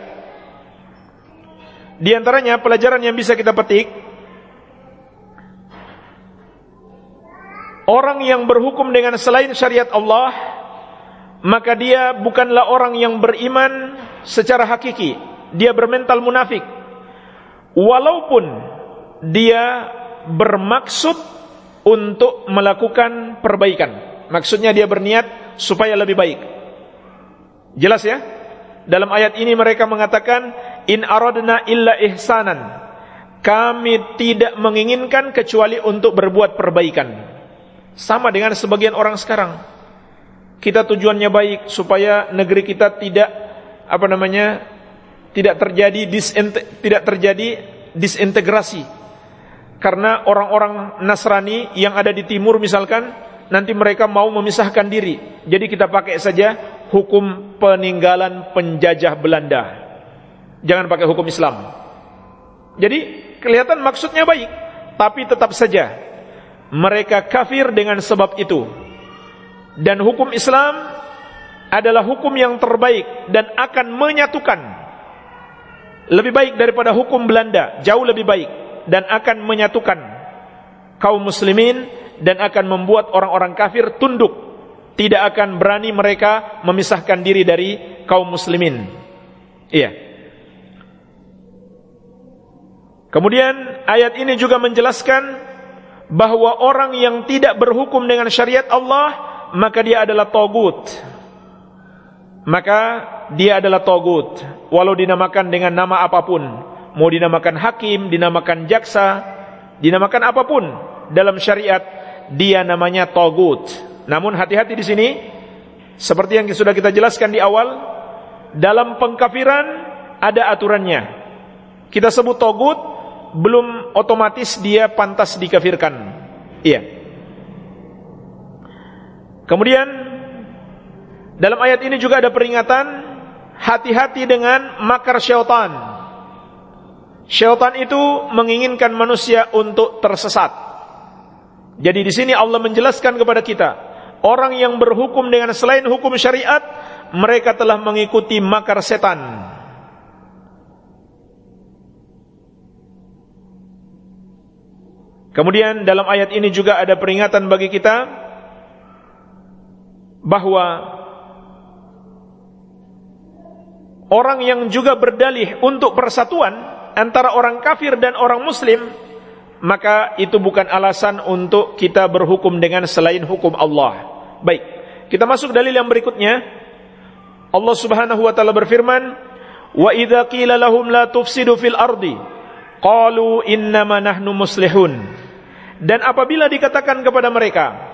Di antaranya pelajaran yang bisa kita petik Orang yang berhukum dengan selain syariat Allah Maka dia bukanlah orang yang beriman secara hakiki Dia bermental munafik Walaupun dia bermaksud untuk melakukan perbaikan Maksudnya dia berniat supaya lebih baik Jelas ya? Dalam ayat ini mereka mengatakan in aradna illa ihsanan. Kami tidak menginginkan kecuali untuk berbuat perbaikan. Sama dengan sebagian orang sekarang. Kita tujuannya baik supaya negeri kita tidak apa namanya? tidak terjadi tidak terjadi disintegrasi. Karena orang-orang Nasrani yang ada di timur misalkan nanti mereka mau memisahkan diri. Jadi kita pakai saja hukum peninggalan penjajah Belanda. Jangan pakai hukum Islam. Jadi kelihatan maksudnya baik, tapi tetap saja mereka kafir dengan sebab itu. Dan hukum Islam adalah hukum yang terbaik dan akan menyatukan lebih baik daripada hukum Belanda, jauh lebih baik dan akan menyatukan kaum muslimin dan akan membuat orang-orang kafir tunduk tidak akan berani mereka memisahkan diri dari kaum muslimin. Iya. Kemudian ayat ini juga menjelaskan bahwa orang yang tidak berhukum dengan syariat Allah maka dia adalah togut. Maka dia adalah togut. Walau dinamakan dengan nama apa pun, mau dinamakan hakim, dinamakan jaksa, dinamakan apa pun dalam syariat, dia namanya togut. Namun hati-hati di sini seperti yang sudah kita jelaskan di awal dalam pengkafiran ada aturannya. Kita sebut togut belum otomatis dia pantas dikafirkan. Iya. Kemudian dalam ayat ini juga ada peringatan hati-hati dengan makar syaitan. Syaitan itu menginginkan manusia untuk tersesat. Jadi di sini Allah menjelaskan kepada kita orang yang berhukum dengan selain hukum syariat mereka telah mengikuti makar setan Kemudian dalam ayat ini juga ada peringatan bagi kita bahwa orang yang juga berdalih untuk persatuan antara orang kafir dan orang muslim maka itu bukan alasan untuk kita berhukum dengan selain hukum Allah. Baik, kita masuk dalil yang berikutnya. Allah Subhanahu wa taala berfirman, "Wa idza qila lahum la tufsidu fil ardi, qalu innama nahnu muslihun." Dan apabila dikatakan kepada mereka,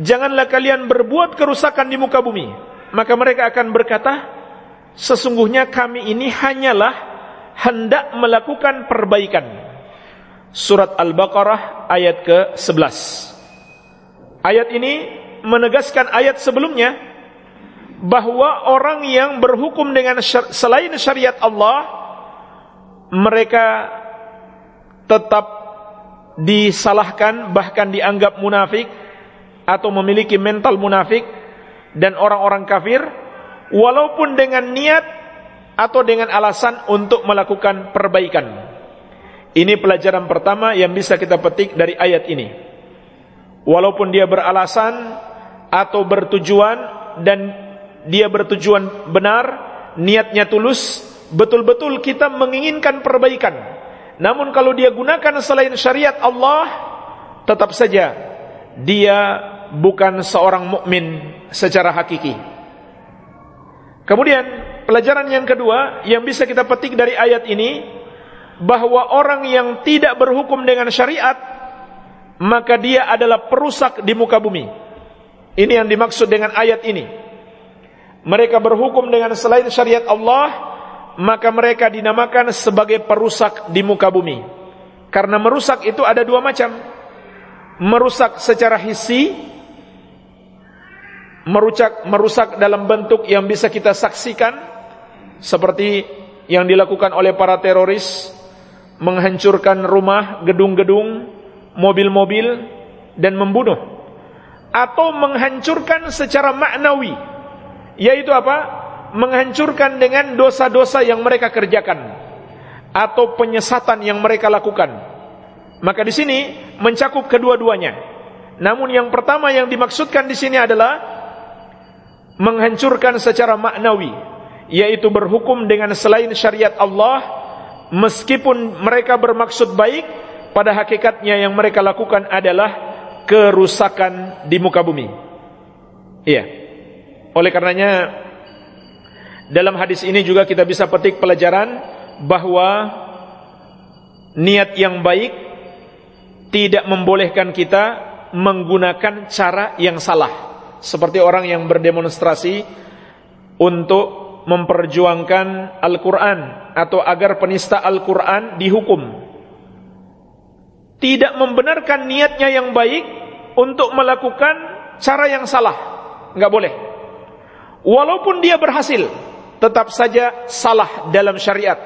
"Janganlah kalian berbuat kerusakan di muka bumi," maka mereka akan berkata, "Sesungguhnya kami ini hanyalah hendak melakukan perbaikan." Surat Al-Baqarah ayat ke-11 Ayat ini menegaskan ayat sebelumnya bahwa orang yang berhukum dengan selain syariat Allah mereka tetap disalahkan bahkan dianggap munafik atau memiliki mental munafik dan orang-orang kafir walaupun dengan niat atau dengan alasan untuk melakukan perbaikan. Ini pelajaran pertama yang bisa kita petik dari ayat ini. Walaupun dia beralasan atau bertujuan dan dia bertujuan benar, niatnya tulus, betul-betul kita menginginkan perbaikan. Namun kalau dia gunakan selain syariat Allah, tetap saja dia bukan seorang mukmin secara hakiki. Kemudian pelajaran yang kedua yang bisa kita petik dari ayat ini bahwa orang yang tidak berhukum dengan syariat maka dia adalah perusak di muka bumi. Ini yang dimaksud dengan ayat ini. Mereka berhukum dengan selain syariat Allah, maka mereka dinamakan sebagai perusak di muka bumi. Karena merusak itu ada dua macam. Merusak secara hissi, merusak merusak dalam bentuk yang bisa kita saksikan seperti yang dilakukan oleh para teroris menghancurkan rumah, gedung-gedung, mobil-mobil dan membunuh. Atau menghancurkan secara maknawi yaitu apa? Menghancurkan dengan dosa-dosa yang mereka kerjakan atau penyesatan yang mereka lakukan. Maka di sini mencakup kedua-duanya. Namun yang pertama yang dimaksudkan di sini adalah menghancurkan secara maknawi yaitu berhukum dengan selain syariat Allah meskipun mereka bermaksud baik pada hakikatnya yang mereka lakukan adalah kerusakan di muka bumi. Iya. Oleh karenanya dalam hadis ini juga kita bisa petik pelajaran bahwa niat yang baik tidak membolehkan kita menggunakan cara yang salah. Seperti orang yang berdemonstrasi untuk memperjuangkan Al-Quran atau agar penista Al-Quran dihukum tidak membenarkan niatnya yang baik untuk melakukan cara yang salah. Enggak boleh. Walaupun dia berhasil, tetap saja salah dalam syariat.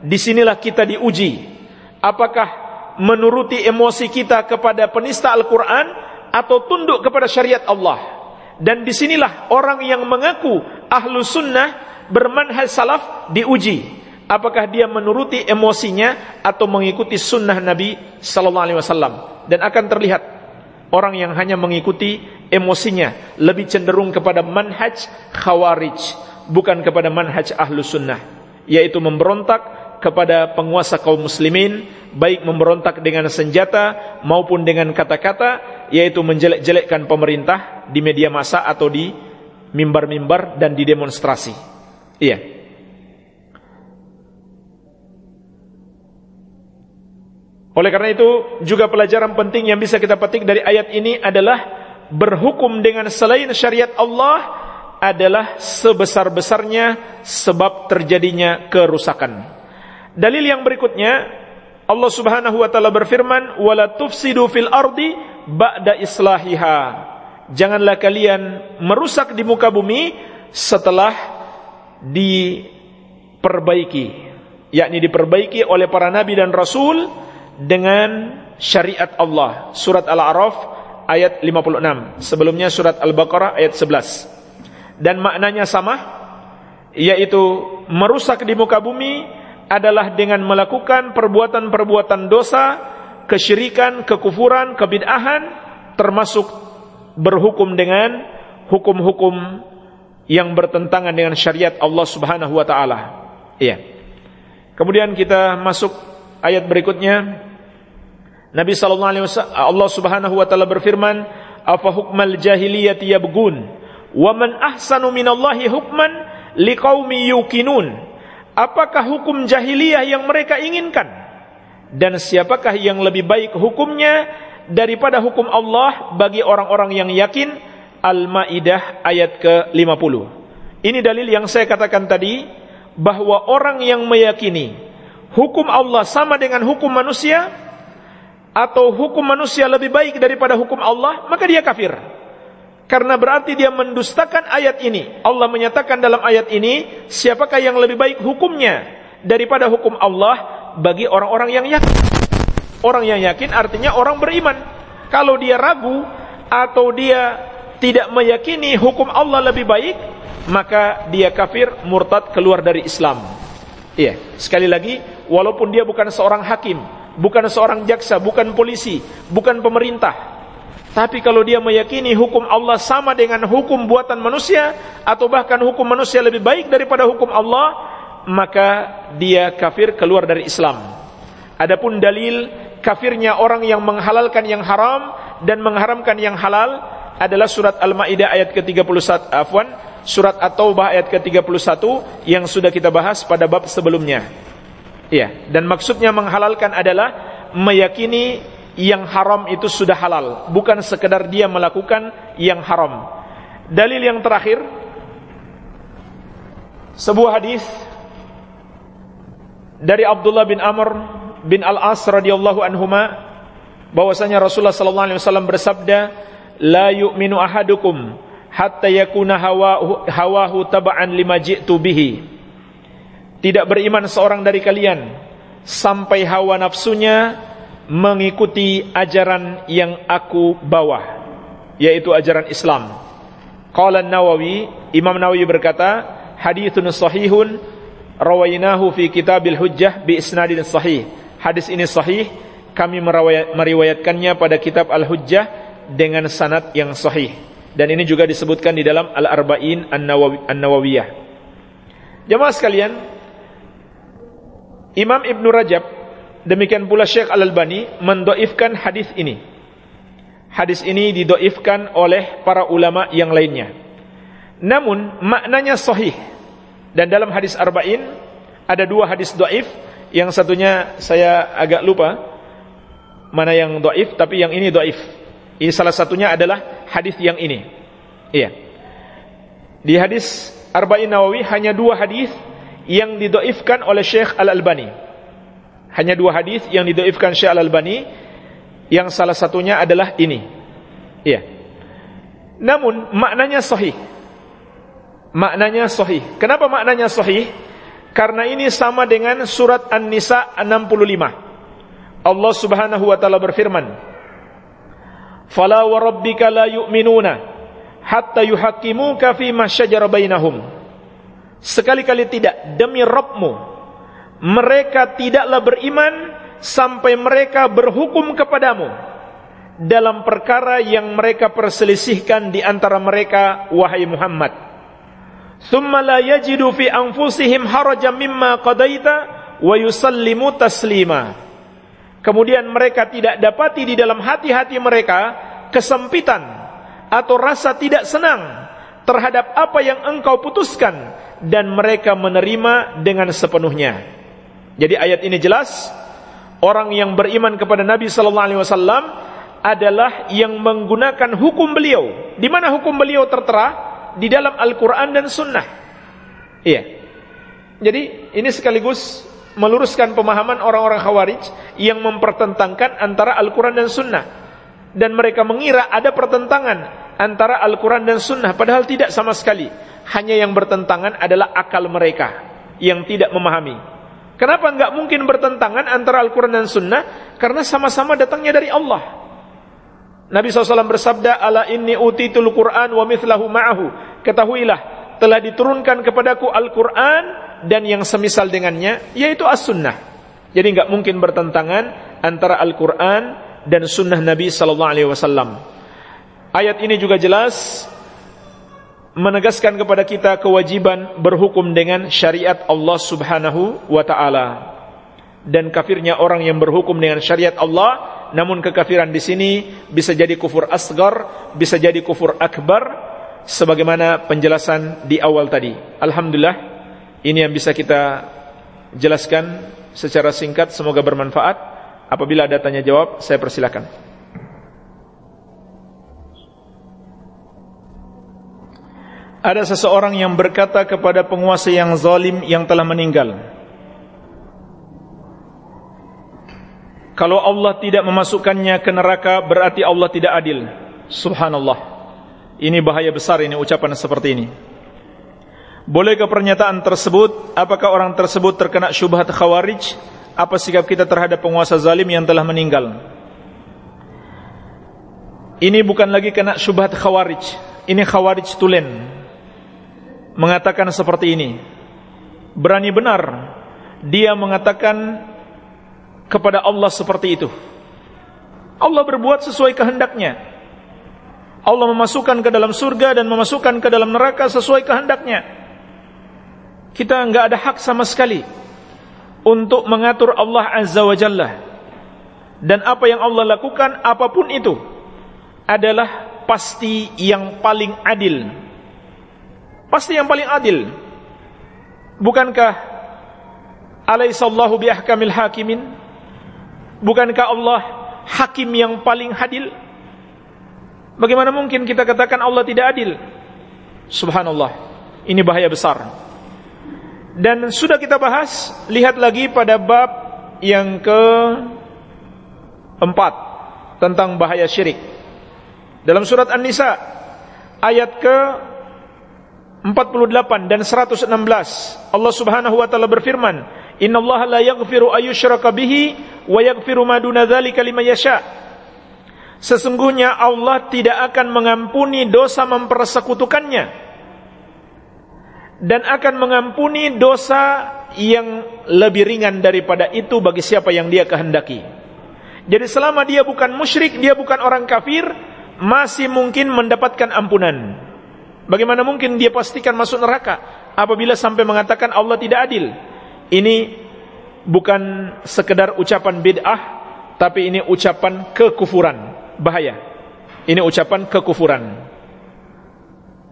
Di sinilah kita diuji. Apakah menuruti emosi kita kepada penista Al-Quran atau tunduk kepada syariat Allah. Dan di sinilah orang yang mengaku ahlu sunnah bermanhaj salaf diuji. Apakah dia menuruti emosinya atau mengikuti sunnah Nabi sallallahu alaihi wasallam? Dan akan terlihat orang yang hanya mengikuti emosinya lebih cenderung kepada manhaj khawarij bukan kepada manhaj ahlu sunnah yaitu memberontak kepada penguasa kaum muslimin baik memberontak dengan senjata maupun dengan kata-kata yaitu menjelek-jelekkan pemerintah di media massa atau di mimbar-mimbar dan di demonstrasi iya Oleh karena itu juga pelajaran penting yang bisa kita petik dari ayat ini adalah berhukum dengan selain syariat Allah adalah sebesar-besarnya sebab terjadinya kerusakan. Dalil yang berikutnya Allah Subhanahu wa taala berfirman wala tufsidu fil ardi ba'da islahiha. Janganlah kalian merusak di muka bumi setelah diperbaiki, yakni diperbaiki oleh para nabi dan rasul dengan syariat Allah. Surat Al-A'raf ayat 56. Sebelumnya surat Al-Baqarah ayat 11. Dan maknanya sama yaitu merusak di muka bumi adalah dengan melakukan perbuatan-perbuatan dosa, kesyirikan, kekufuran, kebid'ahan termasuk berhukum dengan hukum-hukum yang bertentangan dengan syariat Allah Subhanahu wa taala. Iya. Kemudian kita masuk ayat berikutnya Nabi sallallahu alaihi wasallam Allah Subhanahu wa taala berfirman afa hukmal jahiliyati yabgun wa man ahsanu minallahi hukman liqaumi yuqinun apakah hukum jahiliyah yang mereka inginkan? Dan siapakah yang lebih baik hukumnya daripada hukum Allah bagi orang-orang yang yakin? Al-Maidah ayat ke-50 ini dalil yang saya katakan tadi bahwa orang yang meyakini hukum Allah sama dengan hukum manusia atau hukum manusia lebih baik daripada hukum Allah, maka dia kafir. Karena berarti dia mendustakan ayat ini. Allah menyatakan dalam ayat ini, siapakah yang lebih baik hukumnya daripada hukum Allah bagi orang-orang yang yakin. Orang yang yakin artinya orang beriman. Kalau dia ragu atau dia tidak meyakini hukum Allah lebih baik, maka dia kafir, murtad, keluar dari Islam. Iya, sekali lagi walaupun dia bukan seorang hakim, bukan seorang jaksa, bukan polisi, bukan pemerintah. Tapi kalau dia meyakini hukum Allah sama dengan hukum buatan manusia atau bahkan hukum manusia lebih baik daripada hukum Allah, maka dia kafir keluar dari Islam. Adapun dalil kafirnya orang yang menghalalkan yang haram dan mengharamkan yang halal adalah surat Al-Maidah ayat ke-31 afwan surat At-Taubah ayat ke-31 yang sudah kita bahas pada bab sebelumnya. Iya, dan maksudnya menghalalkan adalah meyakini yang haram itu sudah halal, bukan sekedar dia melakukan yang haram. Dalil yang terakhir sebuah hadis dari Abdullah bin Amr bin Al-As radhiyallahu anhuma bahwasanya Rasulullah sallallahu alaihi wasallam bersabda, "La yu'minu ahadukum hatta yakuna hawahu, hawahu taba'an lima ji'tu bihi." Tidak beriman seorang dari kalian sampai hawa nafsunya mengikuti ajaran yang aku bawa yaitu ajaran Islam. Qala Nawawi, Imam Nawawi berkata, hadithun sahihun rawainahu fi kitabil hujjah bi isnadin sahih. Hadis ini sahih, kami meriwayatkannya pada kitab Al-Hujjah dengan sanad yang sahih. Dan ini juga disebutkan di dalam Al-Arba'in An-Nawawiyah. Jemaah sekalian, Imam Ibn Rajab Demikian pula Syekh Al-Albani mendoifkan hadis ini. Hadis ini didoifkan oleh para ulama yang lainnya. Namun maknanya sahih. Dan dalam hadis Arba'in ada dua hadis doif. Yang satunya saya agak lupa mana yang doif, tapi yang ini doif. Ini salah satunya adalah hadis yang ini. Iya. Di hadis Arba'in Nawawi hanya dua hadis yang didoifkan oleh Syekh Al-Albani. Hanya dua hadis yang didoifkan Syekh Al-Albani yang salah satunya adalah ini. Iya. Namun maknanya sahih. Maknanya sahih. Kenapa maknanya sahih? Karena ini sama dengan surat An-Nisa 65. Allah Subhanahu wa taala berfirman, "Fala wa rabbika la yu'minuna hatta yuhaqqimuka fi syajara bainahum." Sekali-kali tidak demi Rabbmu mereka tidaklah beriman sampai mereka berhukum kepadamu dalam perkara yang mereka perselisihkan di antara mereka wahai Muhammad. Thumma la yajidu fi anfusihim harajan mimma qadaita wa yusallimu taslima. Kemudian mereka tidak dapati di dalam hati-hati mereka kesempitan atau rasa tidak senang terhadap apa yang engkau putuskan dan mereka menerima dengan sepenuhnya. Jadi ayat ini jelas orang yang beriman kepada Nabi sallallahu alaihi wasallam adalah yang menggunakan hukum beliau. Di mana hukum beliau tertera? Di dalam Al-Qur'an dan Sunnah. Iya. Jadi ini sekaligus meluruskan pemahaman orang-orang Khawarij yang mempertentangkan antara Al-Qur'an dan Sunnah. Dan mereka mengira ada pertentangan antara Al-Qur'an dan Sunnah padahal tidak sama sekali. Hanya yang bertentangan adalah akal mereka yang tidak memahami. Kenapa enggak mungkin bertentangan antara Al-Quran dan Sunnah? Karena sama-sama datangnya dari Allah. Nabi SAW bersabda, Ala inni utitul Quran wa mithlahu ma'ahu. Ketahuilah, telah diturunkan kepadaku Al-Quran dan yang semisal dengannya, yaitu As-Sunnah. Jadi enggak mungkin bertentangan antara Al-Quran dan Sunnah Nabi SAW. Ayat ini juga jelas menegaskan kepada kita kewajiban berhukum dengan syariat Allah Subhanahu wa taala. Dan kafirnya orang yang berhukum dengan syariat Allah, namun kekafiran di sini bisa jadi kufur asgar, bisa jadi kufur akbar sebagaimana penjelasan di awal tadi. Alhamdulillah, ini yang bisa kita jelaskan secara singkat semoga bermanfaat. Apabila ada tanya jawab, saya persilakan. Ada seseorang yang berkata kepada penguasa yang zalim yang telah meninggal Kalau Allah tidak memasukkannya ke neraka berarti Allah tidak adil. Subhanallah. Ini bahaya besar ini ucapan seperti ini. Bolehkah pernyataan tersebut? Apakah orang tersebut terkena syubhat khawarij? Apa sikap kita terhadap penguasa zalim yang telah meninggal? Ini bukan lagi kena syubhat khawarij. Ini khawarij tulen mengatakan seperti ini. Berani benar dia mengatakan kepada Allah seperti itu. Allah berbuat sesuai kehendaknya. Allah memasukkan ke dalam surga dan memasukkan ke dalam neraka sesuai kehendaknya. Kita enggak ada hak sama sekali untuk mengatur Allah Azza wa Jalla. Dan apa yang Allah lakukan apa pun itu adalah pasti yang paling adil Pasti yang paling adil. Bukankah alaihissallahu biahkamil hakimin? Bukankah Allah hakim yang paling hadil? Bagaimana mungkin kita katakan Allah tidak adil? Subhanallah. Ini bahaya besar. Dan sudah kita bahas, lihat lagi pada bab yang ke empat tentang bahaya syirik. Dalam surat An-Nisa ayat ke 48 dan 116 Allah Subhanahu wa taala berfirman, "Innallaha la yaghfiru ayyushraka bihi wa yaghfiru ma duna dzalika liman yasha." Sesungguhnya Allah tidak akan mengampuni dosa mempersekutukannya dan akan mengampuni dosa yang lebih ringan daripada itu bagi siapa yang dia kehendaki. Jadi selama dia bukan musyrik, dia bukan orang kafir, masih mungkin mendapatkan ampunan. Bagaimana mungkin dia pastikan masuk neraka apabila sampai mengatakan Allah tidak adil? Ini bukan sekedar ucapan bid'ah, tapi ini ucapan kekufuran, bahaya. Ini ucapan kekufuran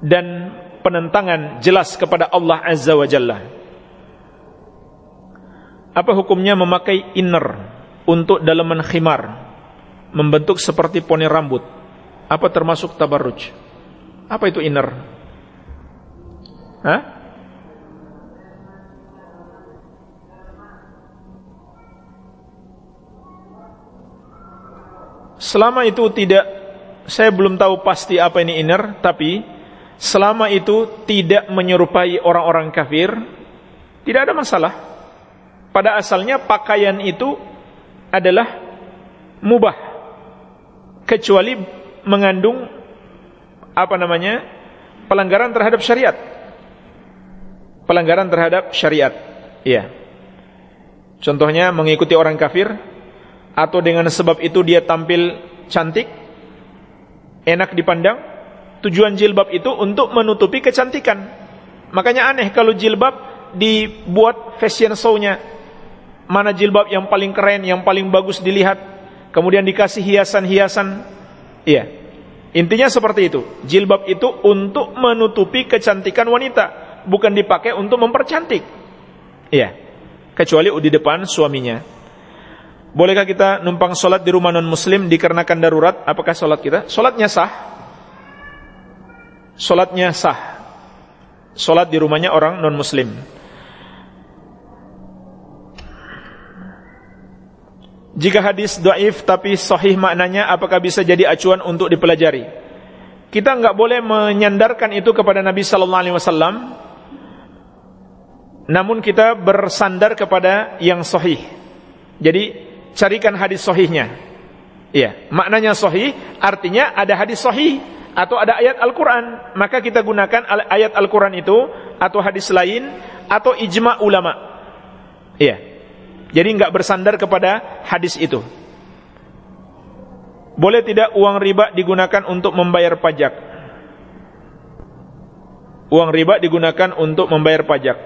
dan penentangan jelas kepada Allah Azza wa Jalla. Apa hukumnya memakai inner untuk dalaman khimar, membentuk seperti poni rambut? Apa termasuk tabarruj? Apa itu inner? Hah? Selama itu tidak saya belum tahu pasti apa ini inner, tapi selama itu tidak menyerupai orang-orang kafir, tidak ada masalah. Pada asalnya pakaian itu adalah mubah kecuali mengandung apa namanya? Pelanggaran terhadap syariat. Pelanggaran terhadap syariat. Iya. Contohnya mengikuti orang kafir atau dengan sebab itu dia tampil cantik enak dipandang tujuan jilbab itu untuk menutupi kecantikan. Makanya aneh kalau jilbab dibuat fashion show-nya. Mana jilbab yang paling keren yang paling bagus dilihat. Kemudian dikasih hiasan-hiasan. Iya Intinya seperti itu. Jilbab itu untuk menutupi kecantikan wanita, bukan dipakai untuk mempercantik. Iya. Kecuali di depan suaminya. Bolehkah kita numpang solat di rumah non muslim dikarenakan darurat? Apakah solat kita? Solatnya sah. Solatnya sah. Solat di rumahnya orang non Jika hadis doif tapi sahih maknanya apakah bisa jadi acuan untuk dipelajari? Kita enggak boleh menyandarkan itu kepada Nabi sallallahu alaihi wasallam. Namun kita bersandar kepada yang sahih. Jadi carikan hadis sahihnya. Iya, maknanya sahih artinya ada hadis sahih atau ada ayat Al-Qur'an, maka kita gunakan ayat Al-Qur'an itu atau hadis lain atau ijma ulama. Iya. Jadi enggak bersandar kepada hadis itu. Boleh tidak uang riba digunakan untuk membayar pajak? Uang riba digunakan untuk membayar pajak.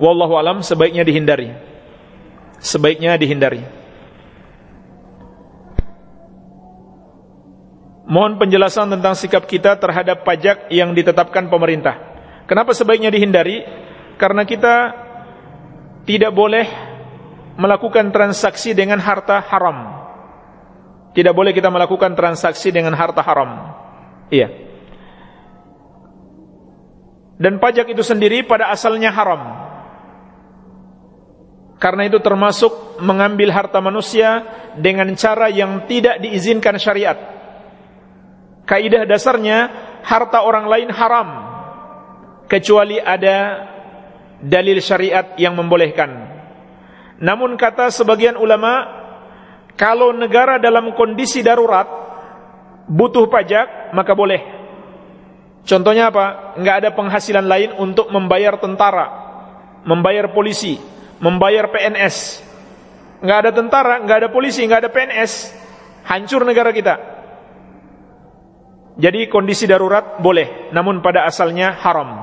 Wallahu alam sebaiknya dihindari. Sebaiknya dihindari. Mohon penjelasan tentang sikap kita terhadap pajak yang ditetapkan pemerintah. Kenapa sebaiknya dihindari? Karena kita tidak boleh melakukan transaksi dengan harta haram. Tidak boleh kita melakukan transaksi dengan harta haram. Iya. Dan pajak itu sendiri pada asalnya haram. Karena itu termasuk mengambil harta manusia dengan cara yang tidak diizinkan syariat. Kaidah dasarnya harta orang lain haram kecuali ada dalil syariat yang membolehkan. Namun kata sebagian ulama, kalau negara dalam kondisi darurat butuh pajak, maka boleh. Contohnya apa? Enggak ada penghasilan lain untuk membayar tentara, membayar polisi, membayar PNS. Enggak ada tentara, enggak ada polisi, enggak ada PNS. Hancur negara kita. Jadi kondisi darurat boleh, namun pada asalnya haram.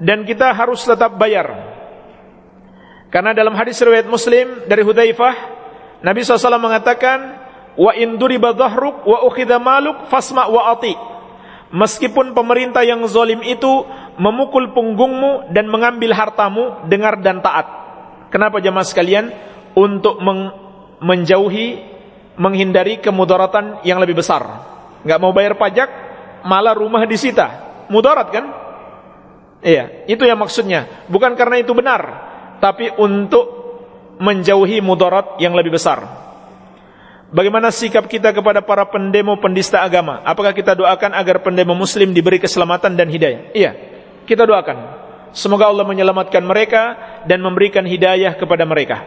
Dan kita harus tetap bayar. Karena dalam hadis riwayat Muslim dari Hudzaifah, Nabi SAW mengatakan, "Wa in duriba dhahruk wa ukhidha maluk fasma wa ati." Meskipun pemerintah yang zalim itu memukul punggungmu dan mengambil hartamu, dengar dan taat. Kenapa jemaah sekalian? Untuk menjauhi, menghindari kemudaratan yang lebih besar. Enggak mau bayar pajak, malah rumah disita. Mudarat kan? Iya, itu yang maksudnya. Bukan karena itu benar, tapi untuk menjauhi mudarat yang lebih besar. Bagaimana sikap kita kepada para pendemo pendista agama? Apakah kita doakan agar pendemo muslim diberi keselamatan dan hidayah? Iya, kita doakan. Semoga Allah menyelamatkan mereka dan memberikan hidayah kepada mereka.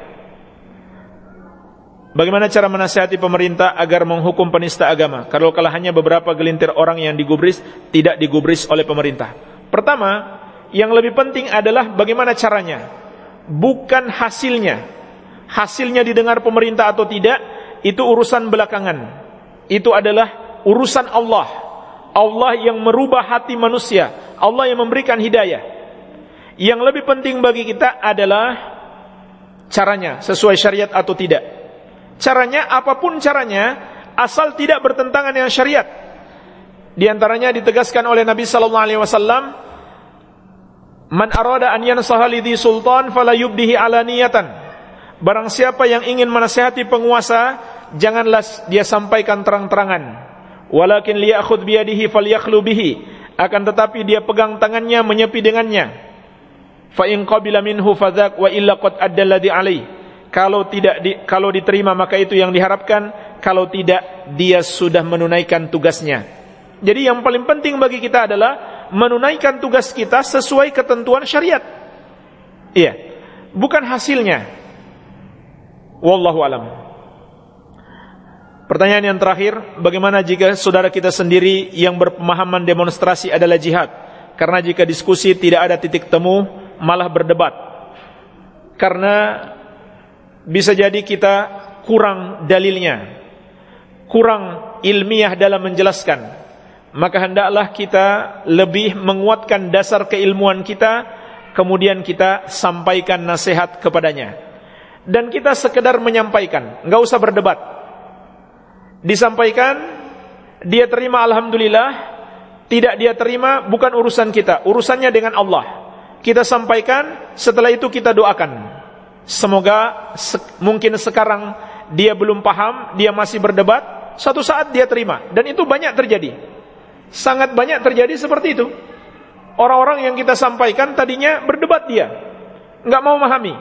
Bagaimana cara menasihati pemerintah agar menghukum penista agama? Kalau kalah hanya beberapa gelintir orang yang digubris, tidak digubris oleh pemerintah. Pertama, yang lebih penting adalah bagaimana caranya. Bukan hasilnya. Hasilnya didengar pemerintah atau tidak, itu urusan belakangan. Itu adalah urusan Allah. Allah yang merubah hati manusia. Allah yang memberikan hidayah. Yang lebih penting bagi kita adalah caranya sesuai syariat atau tidak. Caranya apa pun caranya asal tidak bertentangan dengan syariat. Di antaranya ditegaskan oleh Nabi sallallahu alaihi wasallam Man arada an yansaha lidhi sultan fala yubdihi alaniyatan. Barang siapa yang ingin menasihati penguasa, janganlah dia sampaikan terang-terangan. Walakin liyakhudh biyadihi falyakhlu bihi. Akan tetapi dia pegang tangannya menyepi dengannya. Fa in qabila minhu fadzak wa illa qad addalladhi alaih. Kalau tidak di, kalau diterima maka itu yang diharapkan, kalau tidak dia sudah menunaikan tugasnya. Jadi yang paling penting bagi kita adalah menunaikan tugas kita sesuai ketentuan syariat. Iya. Bukan hasilnya. Wallahu alam. Pertanyaan yang terakhir, bagaimana jika saudara kita sendiri yang berpemahaman demonstrasi adalah jihad? Karena jika diskusi tidak ada titik temu, malah berdebat. Karena bisa jadi kita kurang dalilnya, kurang ilmiah dalam menjelaskan. Maka hendaklah kita lebih menguatkan dasar keilmuan kita, kemudian kita sampaikan nasihat kepadanya dan kita sekedar menyampaikan, nggak usah berdebat. Disampaikan, dia terima alhamdulillah, tidak dia terima bukan urusan kita, urusannya dengan Allah. Kita sampaikan, setelah itu kita doakan. Semoga se mungkin sekarang dia belum paham, dia masih berdebat, suatu saat dia terima dan itu banyak terjadi. Sangat banyak terjadi seperti itu. Orang-orang yang kita sampaikan tadinya berdebat dia, nggak mau memahami,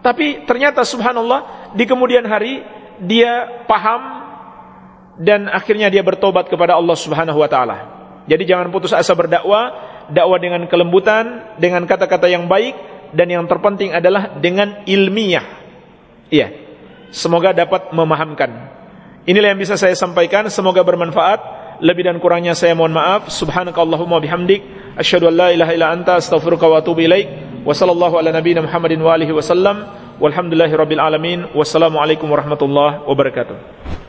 tapi ternyata subhanallah di kemudian hari dia paham dan akhirnya dia bertobat kepada Allah Subhanahu wa taala. Jadi jangan putus asa berdakwah, dakwah dengan kelembutan, dengan kata-kata yang baik dan yang terpenting adalah dengan ilmiah. Iya. Semoga dapat memahamkan. Inilah yang bisa saya sampaikan, semoga bermanfaat. Lebih dan kurangnya saya mohon maaf. Subhanakallahumma bihamdik, asyhadu an la ilaha illa anta, astaghfiruka wa atubu ilaik. Wa sallallahu ala nabiyyina Muhammadin wa alihi wasallam. Walhamdulillahirabbil alamin. Wassalamualaikum warahmatullahi wabarakatuh.